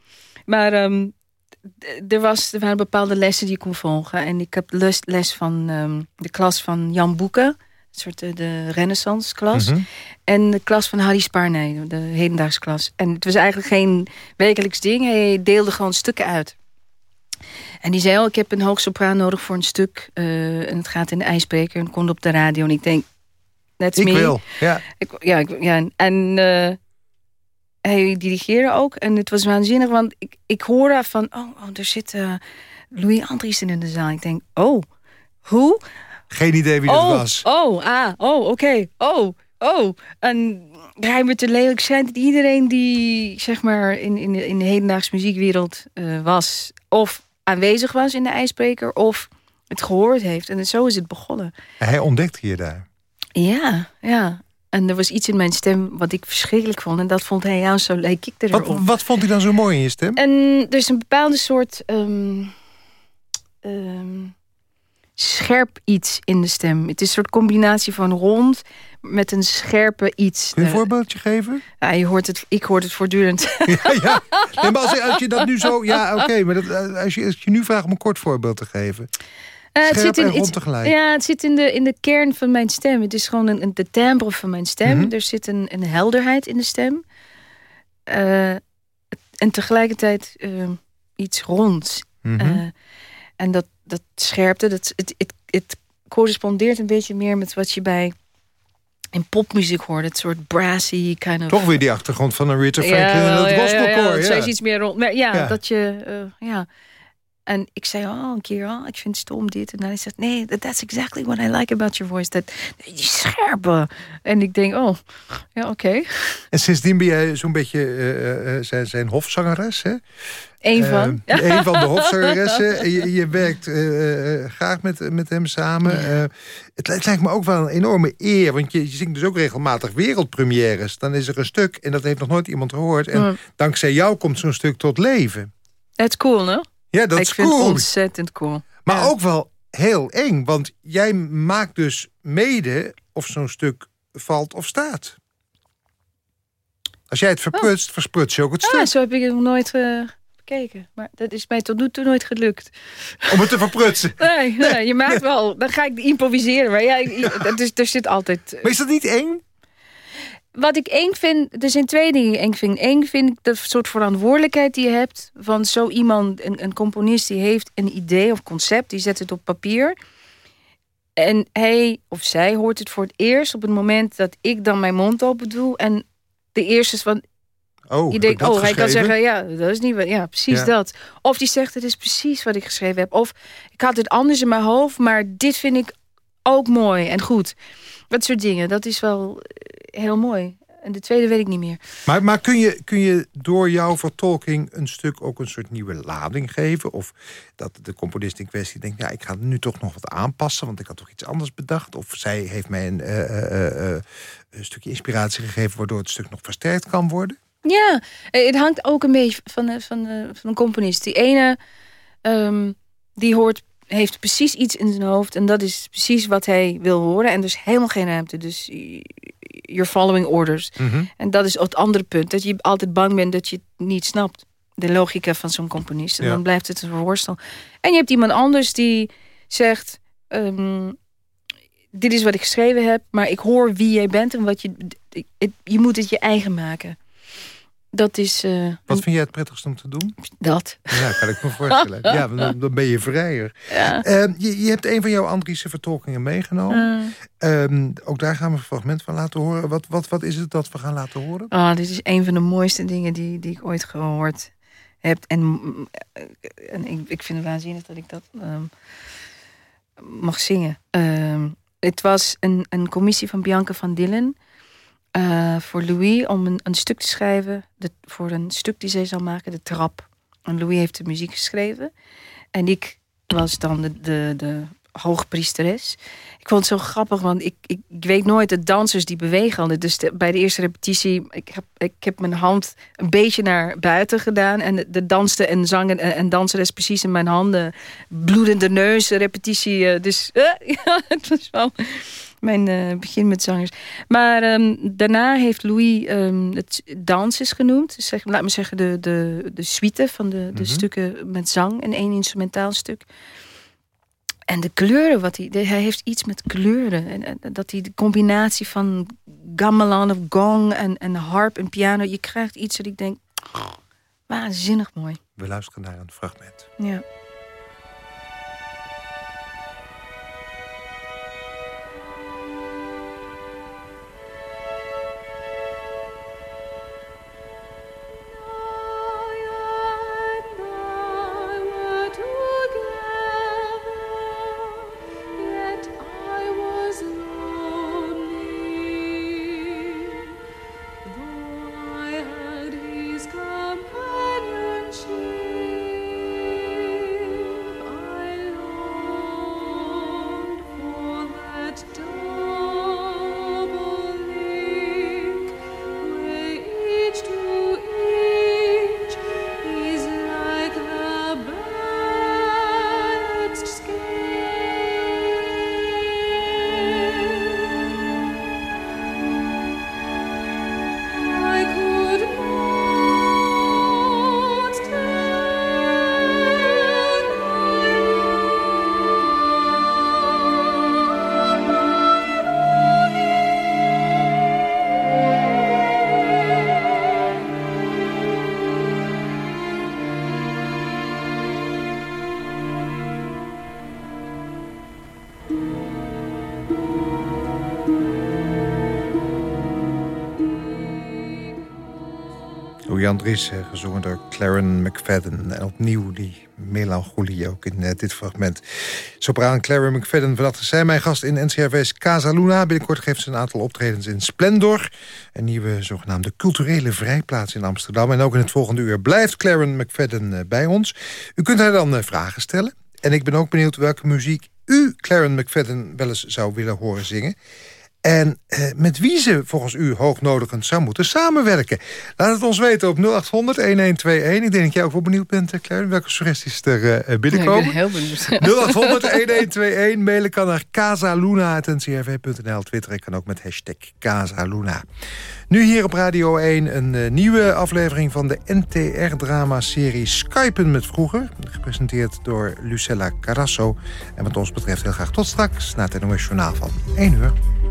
maar um, er, was, er waren bepaalde lessen die ik kon volgen. En ik heb les, les van um, de klas van Jan Boeken. Een soort de, de renaissance klas. Mm -hmm. En de klas van Harry Sparney, de hedendaagse klas. En het was eigenlijk geen wekelijks ding. Hij deelde gewoon stukken uit. En die zei, oh, ik heb een hoogsopraan nodig voor een stuk. Uh, en het gaat in de ijsbreker. En komt op de radio. En ik denk, that's ik me. Wil, ja. Ik, ja, ik, ja. En... Uh, hij dirigeerde ook. En het was waanzinnig, want ik, ik hoorde van... oh, oh er zit uh, Louis Andriessen in de zaal. Ik denk, oh, hoe? Geen idee wie oh, dat was. Oh, ah, oh, oké. Okay. Oh, oh. En hij met de lelijk zijn dat iedereen die zeg maar in, in, de, in de hedendaagse muziekwereld was... of aanwezig was in de ijsbreker of het gehoord heeft. En zo is het begonnen. Hij ontdekte je daar? Ja, ja. En er was iets in mijn stem wat ik verschrikkelijk vond. En dat vond hij jou zo leek ik erop. Wat, wat vond hij dan zo mooi in je stem? En er is een bepaalde soort... Um, um, scherp iets in de stem. Het is een soort combinatie van rond met een scherpe iets. Kun je een voorbeeldje geven? Ja, je hoort het, ik hoor het voortdurend. Ja, ja. Nee, maar als, als, je dat nu zo... Ja, oké, maar dat, als, je, als je nu vraagt om een kort voorbeeld te geven... Uh, het zit in, tegelijk. Ja, het zit in de, in de kern van mijn stem. Het is gewoon een, de timbre van mijn stem. Mm -hmm. Er zit een, een helderheid in de stem. Uh, en tegelijkertijd uh, iets ronds. Mm -hmm. en dat, dat scherpte, dat, het, het, het correspondeert een beetje meer met wat je bij in popmuziek hoort. Het soort brassy kind of... Toch weer die achtergrond van een Rita Franklin ja, en het gospelkoor. Ja, ja, ja. iets meer rond. Maar ja, dat je... ja. En ik zei, oh, een keer, oh, ik vind stom dit. En hij zegt, nee, that's exactly what I like about your voice. Dat, die scherpe. En ik denk, oh, ja, oké. En sindsdien ben jij zo'n beetje uh, zijn, zijn hofzangeres, hè? Eén van. Uh, een van de hofzangeressen. je, je, werkt uh, graag met, met hem samen. Ja. Het, het, lijkt me ook wel een enorme eer. Want je, je zingt dus ook regelmatig wereldpremières. Dan is er een stuk en dat heeft nog nooit iemand gehoord. En dankzij jou komt zo'n stuk tot leven. Dat is cool, hè? Ja, dat ik is cool. vind het ontzettend cool. Maar ja. ook wel heel eng. Want jij maakt dus mede of zo'n stuk valt of staat. Als jij het verprutst, oh. versprutst je ook het stuk. Ah, zo heb ik het nog nooit bekeken. Maar dat is mij tot nu toe nooit gelukt. Om het te verprutsen? nee, nee, nee, je maakt wel. Dan ga ik improviseren. Maar ja, dat is, er zit altijd... Maar is dat niet eng? Wat ik eng vind, er zijn twee dingen eng vind. Eng vind ik de soort verantwoordelijkheid die je hebt... van zo iemand, een, een componist die heeft een idee of concept... die zet het op papier... En hij of zij hoort het voor het eerst op het moment dat ik dan mijn mond open doe. En de eerste is van. Oh, je denkt, oh, hij kan zeggen, ja, dat is niet. Ja, precies Ja. dat. Of die zegt, het is precies wat ik geschreven heb. Of ik had het anders in mijn hoofd, maar dit vind ik ook mooi en goed. Dat soort dingen, dat is wel eh, heel mooi. En de tweede weet ik niet meer. Maar, maar kun, je, kun je door jouw vertolking een stuk ook een soort nieuwe lading geven? Of dat de componist in kwestie denkt... ja, ik ga nu toch nog wat aanpassen... want ik had toch iets anders bedacht? Of zij heeft mij een, eh, eh, een stukje inspiratie gegeven... waardoor het stuk nog versterkt kan worden? Ja, eh, het hangt ook een beetje van, de, van, de, van een componist. Die ene, ehm, die hoort, heeft precies iets in zijn hoofd... en dat is precies wat hij wil horen. En dus helemaal geen ruimte. Dus you're following orders. En dat is het andere punt. Dat je altijd bang bent dat je het niet snapt. De logica van zo'n componist. En Ja. dan blijft het een voorstel. En je hebt iemand anders die zegt... ehm, dit is wat ik geschreven heb, maar ik hoor wie jij bent... en wat je, het, je moet het je eigen maken. Dat is eh, Wat vind jij het prettigst om te doen? dat. Ja, kan ik me voorstellen. Ja, dan, dan ben je vrijer. Ja. Ehm, je, je hebt een van jouw Andriese vertolkingen meegenomen. Eh, Ehm, ook daar gaan we een fragment van laten horen. Wat, wat, wat is het dat we gaan laten horen? Ah, dit is een van de mooiste dingen die, die ik ooit gehoord heb. En, mm, en ik, ik vind het waanzinnig dat ik dat ehm, mag zingen. Het was een, een commissie van Bianca van Dillen eh, voor Louis om een, een stuk te schrijven. De, voor een stuk die zij zou maken, de trap. En Louis heeft de muziek geschreven. En ik was dan de, de, de hoogpriesteres. Ik vond het zo grappig, want ik, ik, weet nooit de dansers die bewegen. Dus bij de eerste repetitie, ik heb, ik heb mijn hand een beetje naar buiten gedaan. En de, de danste en zangen en, en danseres precies in mijn handen. Bloedende neus, repetitie. eh, dus eh, ja, het was wel mijn eh, begin met zangers. Maar ehm, daarna heeft Louis ehm, het dans is genoemd. Dus zeg, laat me zeggen, de, de, de suite van de, de Mhm. stukken met zang en één instrumentaal stuk. En de kleuren, wat hij, hij heeft iets met kleuren. En, en dat hij de combinatie van gamelan of gong en, en harp en piano, je krijgt iets dat ik denk, waanzinnig mooi. We luisteren naar een fragment. Ja. Andries, eh, gezongen door Claren McFadden. En opnieuw die melancholie ook in eh, dit fragment. Sopraan Claren McFadden, vannacht is zij mijn gast in NCRV's Casa Luna. Binnenkort geeft ze een aantal optredens in Splendor. Een nieuwe zogenaamde culturele vrijplaats in Amsterdam. En ook in het volgende uur blijft Claren McFadden eh, bij ons. U kunt haar dan vragen stellen. En ik ben ook benieuwd welke muziek u, Claren McFadden, wel eens zou willen horen zingen. En eh, met wie ze volgens u hoognodigend zou moeten samenwerken. Laat het ons weten op 0800-1121. Ik denk dat jij ook wel benieuwd bent, eh, Claire. Welke suggesties er eh, Ja, ik binnenkomen. ben heel benieuwd. 0800-1121. Mailen kan naar casaluna.ncrv.nl. Twitteren kan ook met hashtag Casaluna. Nu hier op Radio 1 een eh, nieuwe aflevering van de NTR-drama-serie Skypen met Vroeger. Gepresenteerd door Lucella Carasso. En wat ons betreft heel graag tot straks na het NOS Journaal van 1 uur.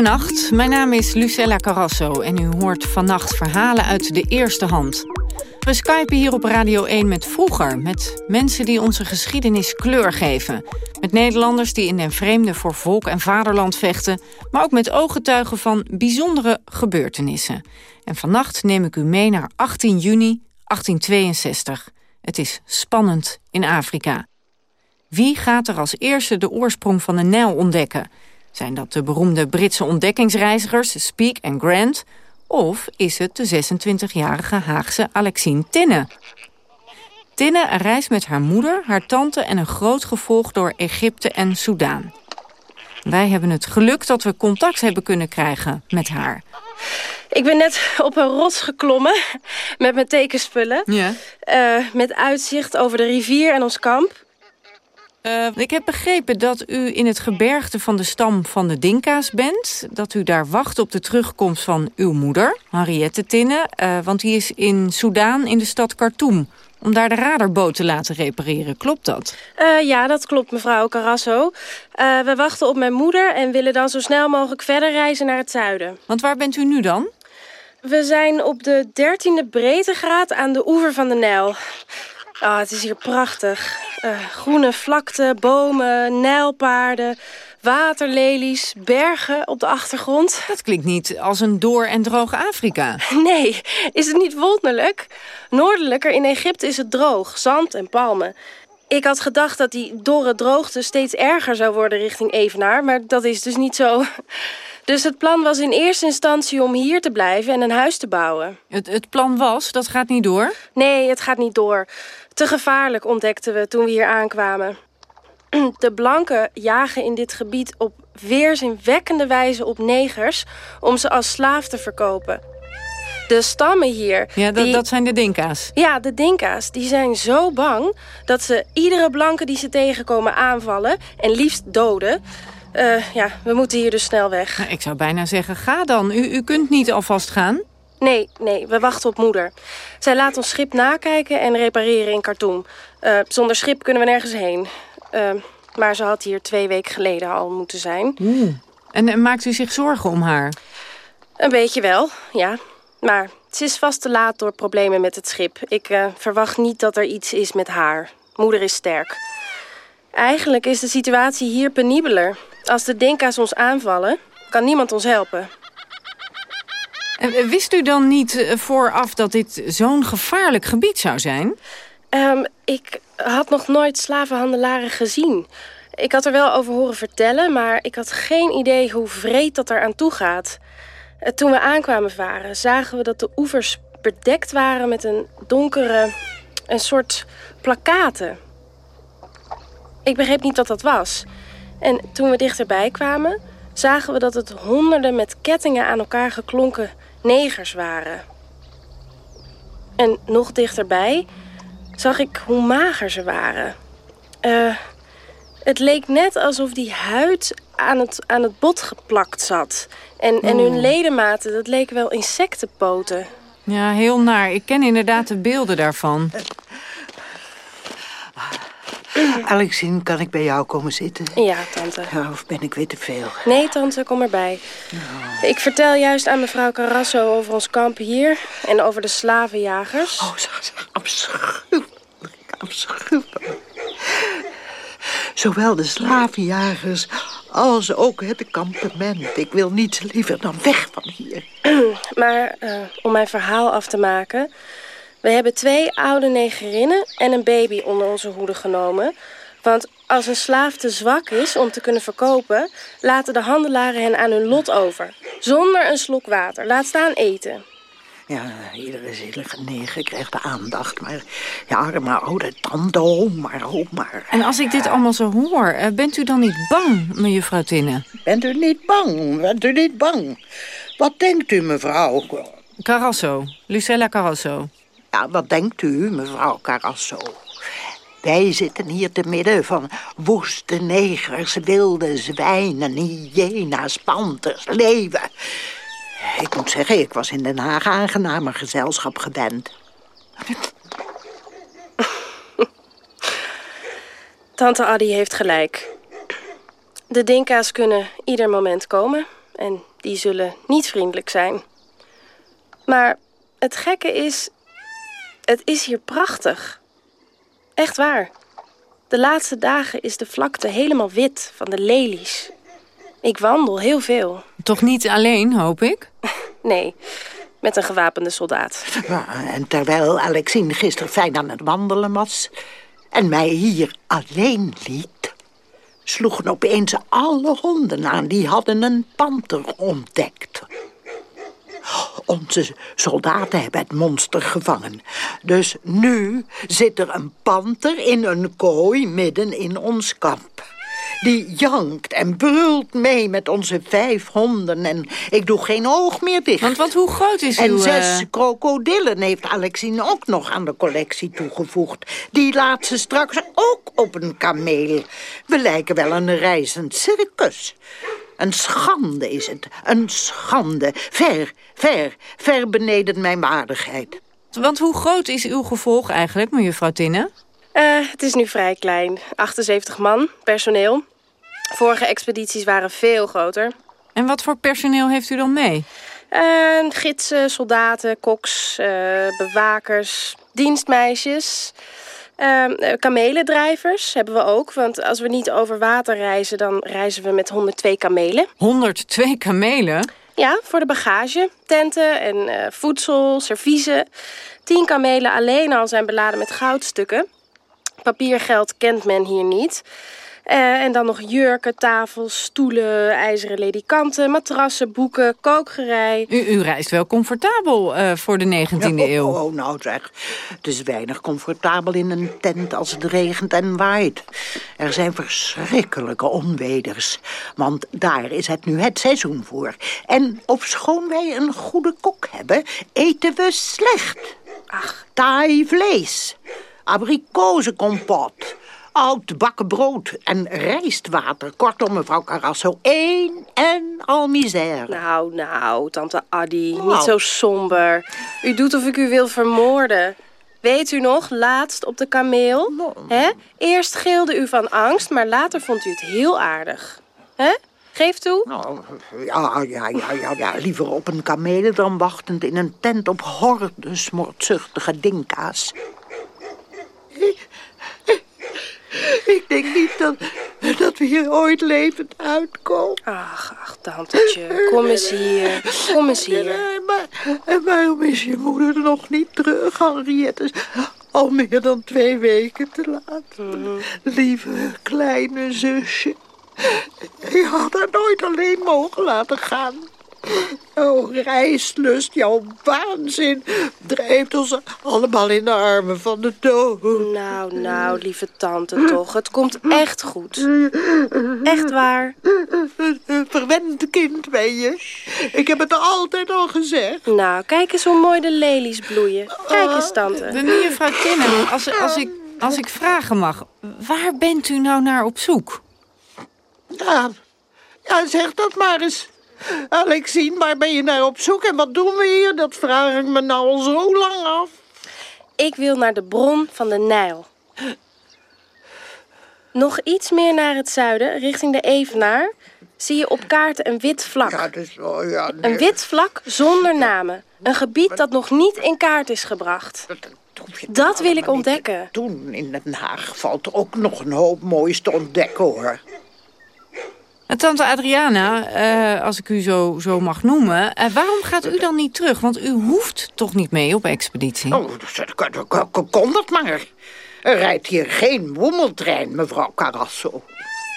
Goedenacht, mijn naam is Lucella Carrasso en u hoort vannacht verhalen uit de eerste hand. We skypen hier op Radio 1 met vroeger, met mensen die onze geschiedenis kleur geven. Met Nederlanders die in den vreemde voor volk en vaderland vechten... maar ook met ooggetuigen van bijzondere gebeurtenissen. En vannacht neem ik u mee naar 18 juni 1862. Het is spannend in Afrika. Wie gaat er als eerste de oorsprong van de Nijl ontdekken? Zijn dat de beroemde Britse ontdekkingsreizigers Speke en Grant... of is het de 26-jarige Haagse Alexine Tinne? Tinne reist met haar moeder, haar tante en een groot gevolg door Egypte en Soudaan. Wij hebben het geluk dat we contact hebben kunnen krijgen met haar. Ik ben net op een rots geklommen met mijn tekenspullen. Ja. eh, met uitzicht over de rivier en ons kamp. Eh, ik heb begrepen dat u in het gebergte van de stam van de Dinka's bent. Dat u daar wacht op de terugkomst van uw moeder, Henriette Tinne. eh, want die is in Soudaan in de stad Khartoum. Om daar de radarboot te laten repareren. Klopt dat? Eh, ja, dat klopt, mevrouw Carasso. We wachten op mijn moeder en willen dan zo snel mogelijk verder reizen naar het zuiden. Want waar bent u nu dan? We zijn op de 13e breedtegraad aan de oever van de Nijl. Ah, het is hier prachtig. Eh, groene vlakte, bomen, nijlpaarden, waterlelies, bergen op de achtergrond. Dat klinkt niet als een door en droog Afrika. Nee, is het niet wonderlijk? Noordelijker in Egypte is het droog, zand en palmen. Ik had gedacht dat die dorre droogte steeds erger zou worden richting Evenaar, maar dat is dus niet zo. Dus het plan was in eerste instantie om hier te blijven en een huis te bouwen. Het, het plan was, dat gaat niet door. Nee, het gaat niet door. Te gevaarlijk ontdekten we toen we hier aankwamen. De blanken jagen in dit gebied op weerzinwekkende wijze op negers om ze als slaaf te verkopen. De stammen hier. Ja, dat, die- dat zijn de Dinka's. Ja, de Dinka's, die zijn zo bang dat ze iedere blanke die ze tegenkomen aanvallen en liefst doden. Eh, ja, we moeten hier dus snel weg. Nou, ik zou bijna zeggen, ga dan. U, u kunt niet alvast gaan. Nee, nee, we wachten op moeder. Zij laat ons schip nakijken en repareren in Khartoum. Eh, zonder schip kunnen we nergens heen. Eh, maar ze had hier twee weken geleden al moeten zijn. En, en maakt u zich zorgen om haar? Een beetje wel, ja. Maar ze is vast te laat door problemen met het schip. Ik eh, verwacht niet dat er iets is met haar. Moeder is sterk. Eigenlijk is de situatie hier penibeler. Als de Dinka's ons aanvallen, kan niemand ons helpen. Wist u dan niet eh, vooraf dat dit zo'n gevaarlijk gebied zou zijn? Ehm, ik had nog nooit slavenhandelaren gezien. Ik had er wel over horen vertellen, maar ik had geen idee hoe vreed dat er aan toe gaat. Eh, Toen we aankwamen varen, zagen we dat de oevers bedekt waren met een donkere, een soort plakaten. Ik begreep niet wat dat was. En toen we dichterbij kwamen, zagen we dat het honderden met kettingen aan elkaar geklonken negers waren. En nog dichterbij zag ik hoe mager ze waren. Eh, Het leek net alsof die huid aan het, aan het bot geplakt zat. En, en hun ledematen, dat leken wel insectenpoten. Ja, heel naar. Ik ken inderdaad de beelden daarvan. Alexine, kan ik bij jou komen zitten? Ja, tante. Of ben ik weer te veel? Nee, tante, kom erbij. Ik vertel juist aan mevrouw Carrasso over ons kamp hier... en over de slavenjagers. Oh, afschuwelijk, afschuwelijk. Zowel de slavenjagers als ook het kampement. Ik wil niets liever dan weg van hier. Maar eh, om mijn verhaal af te maken... we hebben twee oude negerinnen en een baby onder onze hoede genomen. Want als een slaaf te zwak is om te kunnen verkopen... laten de handelaren hen aan hun lot over. Zonder een slok water. Laat staan eten. Ja, iedere zielige neger krijgt de aandacht. Maar ja, arme oude tante, oh maar, oh maar. En als ik dit allemaal zo hoor, eh, bent u dan niet bang, mevrouw Tinne? Bent u niet bang? Bent u niet bang? Wat denkt u, mevrouw? Carrasso, Lucella Carrasso. Ja, wat denkt u, mevrouw Carasso? Wij zitten hier te midden van woeste negers, wilde zwijnen, hyena's, panters, leeuwen. Ik moet zeggen, ik was in Den Haag aangenamer gezelschap gewend. Tante Addy heeft gelijk. De Dinka's kunnen ieder moment komen en die zullen niet vriendelijk zijn. Maar het gekke is, het is hier prachtig. Echt waar. De laatste dagen is de vlakte helemaal wit van de lelies. Ik wandel heel veel. Toch niet alleen, hoop ik? Nee, met een gewapende soldaat. Ja, en terwijl Alexine gisteren fijn aan het wandelen was... en mij hier alleen liet... sloegen opeens alle honden aan. Die hadden een panter ontdekt. Onze soldaten hebben het monster gevangen. Dus nu zit er een panter in een kooi midden in ons kamp. Die jankt en brult mee met onze vijf honden en ik doe geen oog meer dicht. Want, want hoe groot is En uw... zes eh, krokodillen heeft Alexine ook nog aan de collectie toegevoegd. Die laat ze straks ook op een kameel. We lijken wel een reizend circus. Een schande is het, een schande. Ver, ver, ver beneden mijn waardigheid. Want hoe groot is uw gevolg eigenlijk, mevrouw Tinne? Eh, het is nu vrij klein. 78 man, personeel. Vorige expedities waren veel groter. En wat voor personeel heeft u dan mee? Eh, gidsen, soldaten, koks, eh, bewakers, dienstmeisjes. Eh, eh, kamelendrijvers hebben we ook. Want als we niet over water reizen, dan reizen we met 102 kamelen. 102 kamelen? Ja, voor de bagage, tenten en eh, voedsel, serviezen. 10 kamelen alleen al zijn beladen met goudstukken. Papiergeld kent men hier niet. Eh, en dan nog jurken, tafels, stoelen, ijzeren ledikanten, matrassen, boeken, kookgerei. U, u reist wel comfortabel eh, voor de 19e Ja, eeuw. Oh, oh, nou zeg, het is weinig comfortabel in een tent als het regent en waait. Er zijn verschrikkelijke onweders, want daar is het nu het seizoen voor. En ofschoon wij een goede kok hebben, eten we slecht. Ach, Taai vlees, abrikozenkompot, oud bakken brood en rijstwater. Kortom, mevrouw Carasso, één en al misère. nou, nou, tante Addy, Nou. niet zo somber. U doet of ik u wil vermoorden. Weet u nog, laatst op de kameel? Hè? Eerst gilde u van angst, maar later vond u het heel aardig. Hè? Geef toe. Nou, ja, ja, ja, ja, ja, liever op een kameel dan wachtend in een tent op hordes moordzuchtige dinka's. Ik denk niet dat, dat we hier ooit levend uitkomen. Ach, ach, tantetje, kom eens hier. Kom eens hier. Eh, Maar, en waarom is je moeder nog niet terug, Henriette? Al meer dan twee weken te laat. Lieve kleine zusje. Je had haar nooit alleen mogen laten gaan. Oh, reislust, jouw waanzin drijft ons allemaal in de armen van de dood. Nou, nou, lieve tante toch. Het komt echt goed. Echt waar. Een verwend kind ben je. Ik heb het altijd al gezegd. Nou, kijk eens hoe mooi de lelies bloeien. Kijk eens, tante. De mevrouw Tinne, als, als ik Als ik vragen mag, waar bent u nou naar op zoek? Ja, ja, zeg dat maar eens. Alexien, waar ben je naar op zoek en wat doen we hier? Dat vraag ik me nou al zo lang af. Ik wil naar de bron van de Nijl. Nog iets meer naar het zuiden, richting de Evenaar, zie je op kaarten een wit vlak. Ja, dus, oh, ja, nee. Een wit vlak zonder namen. Een gebied dat nog niet in kaart is gebracht. Dat wil ik ontdekken. Doen in Den Haag valt ook nog een hoop moois te ontdekken, hoor. Tante Adriana, eh, als ik u zo, zo mag noemen... eh, waarom gaat u dan niet terug? Want u hoeft toch niet mee op expeditie? Oh, dat kan- dat kan- kan- kon dat maar. Er rijdt hier geen woemeltrein, mevrouw Carasso.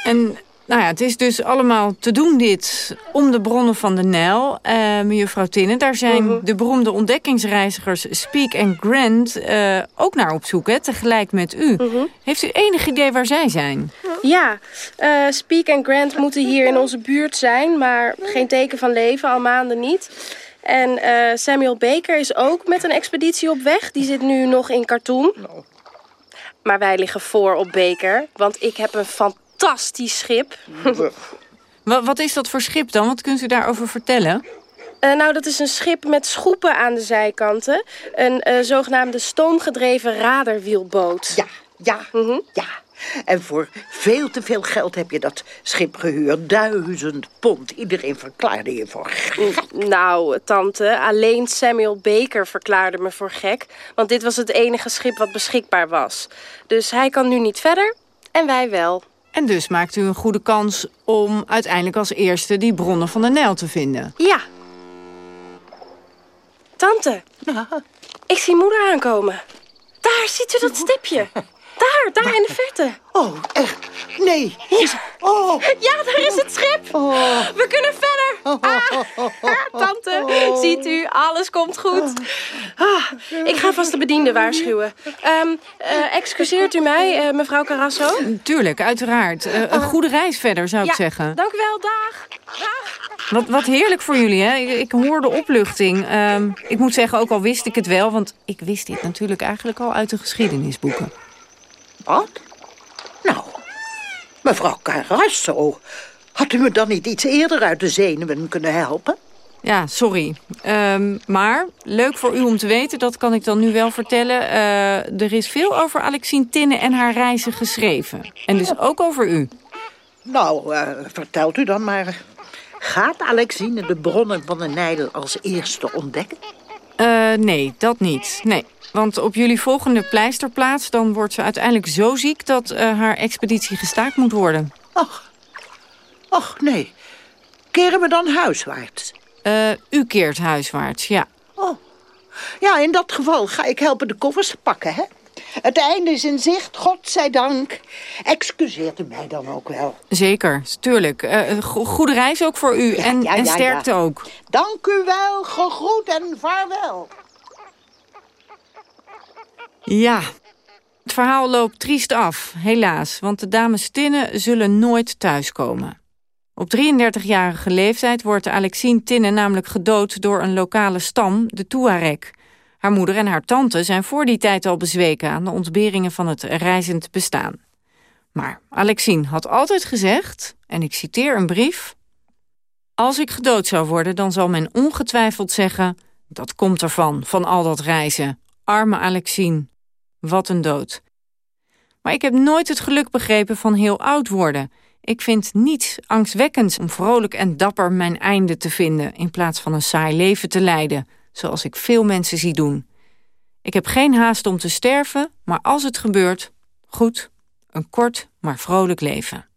En nou ja, het is dus allemaal te doen dit om de bronnen van de Nijl. Eh mevrouw Tinnen, daar zijn de beroemde ontdekkingsreizigers Speak en Grant eh, ook naar op zoek, hè, tegelijk met u. Heeft u enig idee waar zij zijn? Ja, eh, Speak en Grant moeten hier in onze buurt zijn, maar geen teken van leven, al maanden niet. En eh, Samuel Baker is ook met een expeditie op weg. Die zit nu nog in Khartoum. Maar wij liggen voor op Baker, want ik heb een fantastisch schip. Wa- wat is dat voor schip dan? Wat kunt u daarover vertellen? Eh, nou, dat is een schip met schoepen aan de zijkanten. Een eh, zogenaamde stoomgedreven radarwielboot. Ja, ja, ja. En voor veel te veel geld heb je dat schip gehuurd. Duizend pond. Iedereen verklaarde je voor gek. Nou, tante, alleen Samuel Baker verklaarde me voor gek. Want dit was het enige schip wat beschikbaar was. Dus hij kan nu niet verder en wij wel. En dus maakt u een goede kans om uiteindelijk als eerste die bronnen van de Nijl te vinden. Ja. Tante, ik zie moeder aankomen. Daar, ziet u dat stipje? Daar, daar in de verte. Oh, echt? Nee. Is- Oh, Ja, daar is het schip. We kunnen verder. Ah, tante, ziet u, alles komt goed. Ah, ik ga vast de bediende waarschuwen. Ehm, eh, excuseert u mij, eh, mevrouw Carasso? Tuurlijk, uiteraard. Eh, een goede reis verder, zou ik Ja, zeggen. dank u wel, dag. Dag. Wat, wat heerlijk voor jullie, hè? Ik, ik hoor de opluchting. Ehm, ik moet zeggen, ook al wist ik het wel... want ik wist dit natuurlijk eigenlijk al uit de geschiedenisboeken. Wat? Nou, mevrouw Carasso, had u me dan niet iets eerder uit de zenuwen kunnen helpen? Ja, sorry. Ehm, maar leuk voor u om te weten, dat kan ik dan nu wel vertellen. Eh, er is veel over Alexine Tinnen en haar reizen geschreven. En dus ook over u. Nou, eh, vertelt u dan maar. Gaat Alexine de bronnen van de Nijl als eerste ontdekken? Eh, nee, dat niet. Nee. Want op jullie volgende pleisterplaats... dan wordt ze uiteindelijk zo ziek dat eh, haar expeditie gestaakt moet worden. Ach, ach nee. Keren we dan huiswaarts? Eh, u keert huiswaarts, ja. Oh, ja, in dat geval ga ik helpen de koffers te pakken, hè? Het einde is in zicht, godzijdank. Excuseert u mij dan ook wel. Zeker, tuurlijk. Eh, go- goede reis ook voor u Ja, en, ja, en sterkte ja. ook. Dank u wel, gegroet en vaarwel. Ja, het verhaal loopt triest af, helaas. Want de dames Tinnen zullen nooit thuiskomen. Op 33-jarige leeftijd wordt Alexine Tinnen namelijk gedood... door een lokale stam, de Tuareg. Haar moeder en haar tante zijn voor die tijd al bezweken... aan de ontberingen van het reizend bestaan. Maar Alexine had altijd gezegd, en ik citeer een brief... Als ik gedood zou worden, dan zal men ongetwijfeld zeggen... dat komt ervan, van al dat reizen. Arme Alexine. Wat een dood. Maar ik heb nooit het geluk begrepen van heel oud worden. Ik vind niets angstwekkends om vrolijk en dapper mijn einde te vinden... in plaats van een saai leven te leiden, zoals ik veel mensen zie doen. Ik heb geen haast om te sterven, maar als het gebeurt, goed, een kort maar vrolijk leven.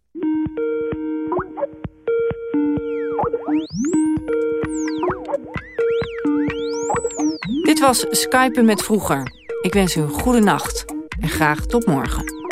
Dit was Skypen met Vroeger. Ik wens u een goede nacht en graag tot morgen.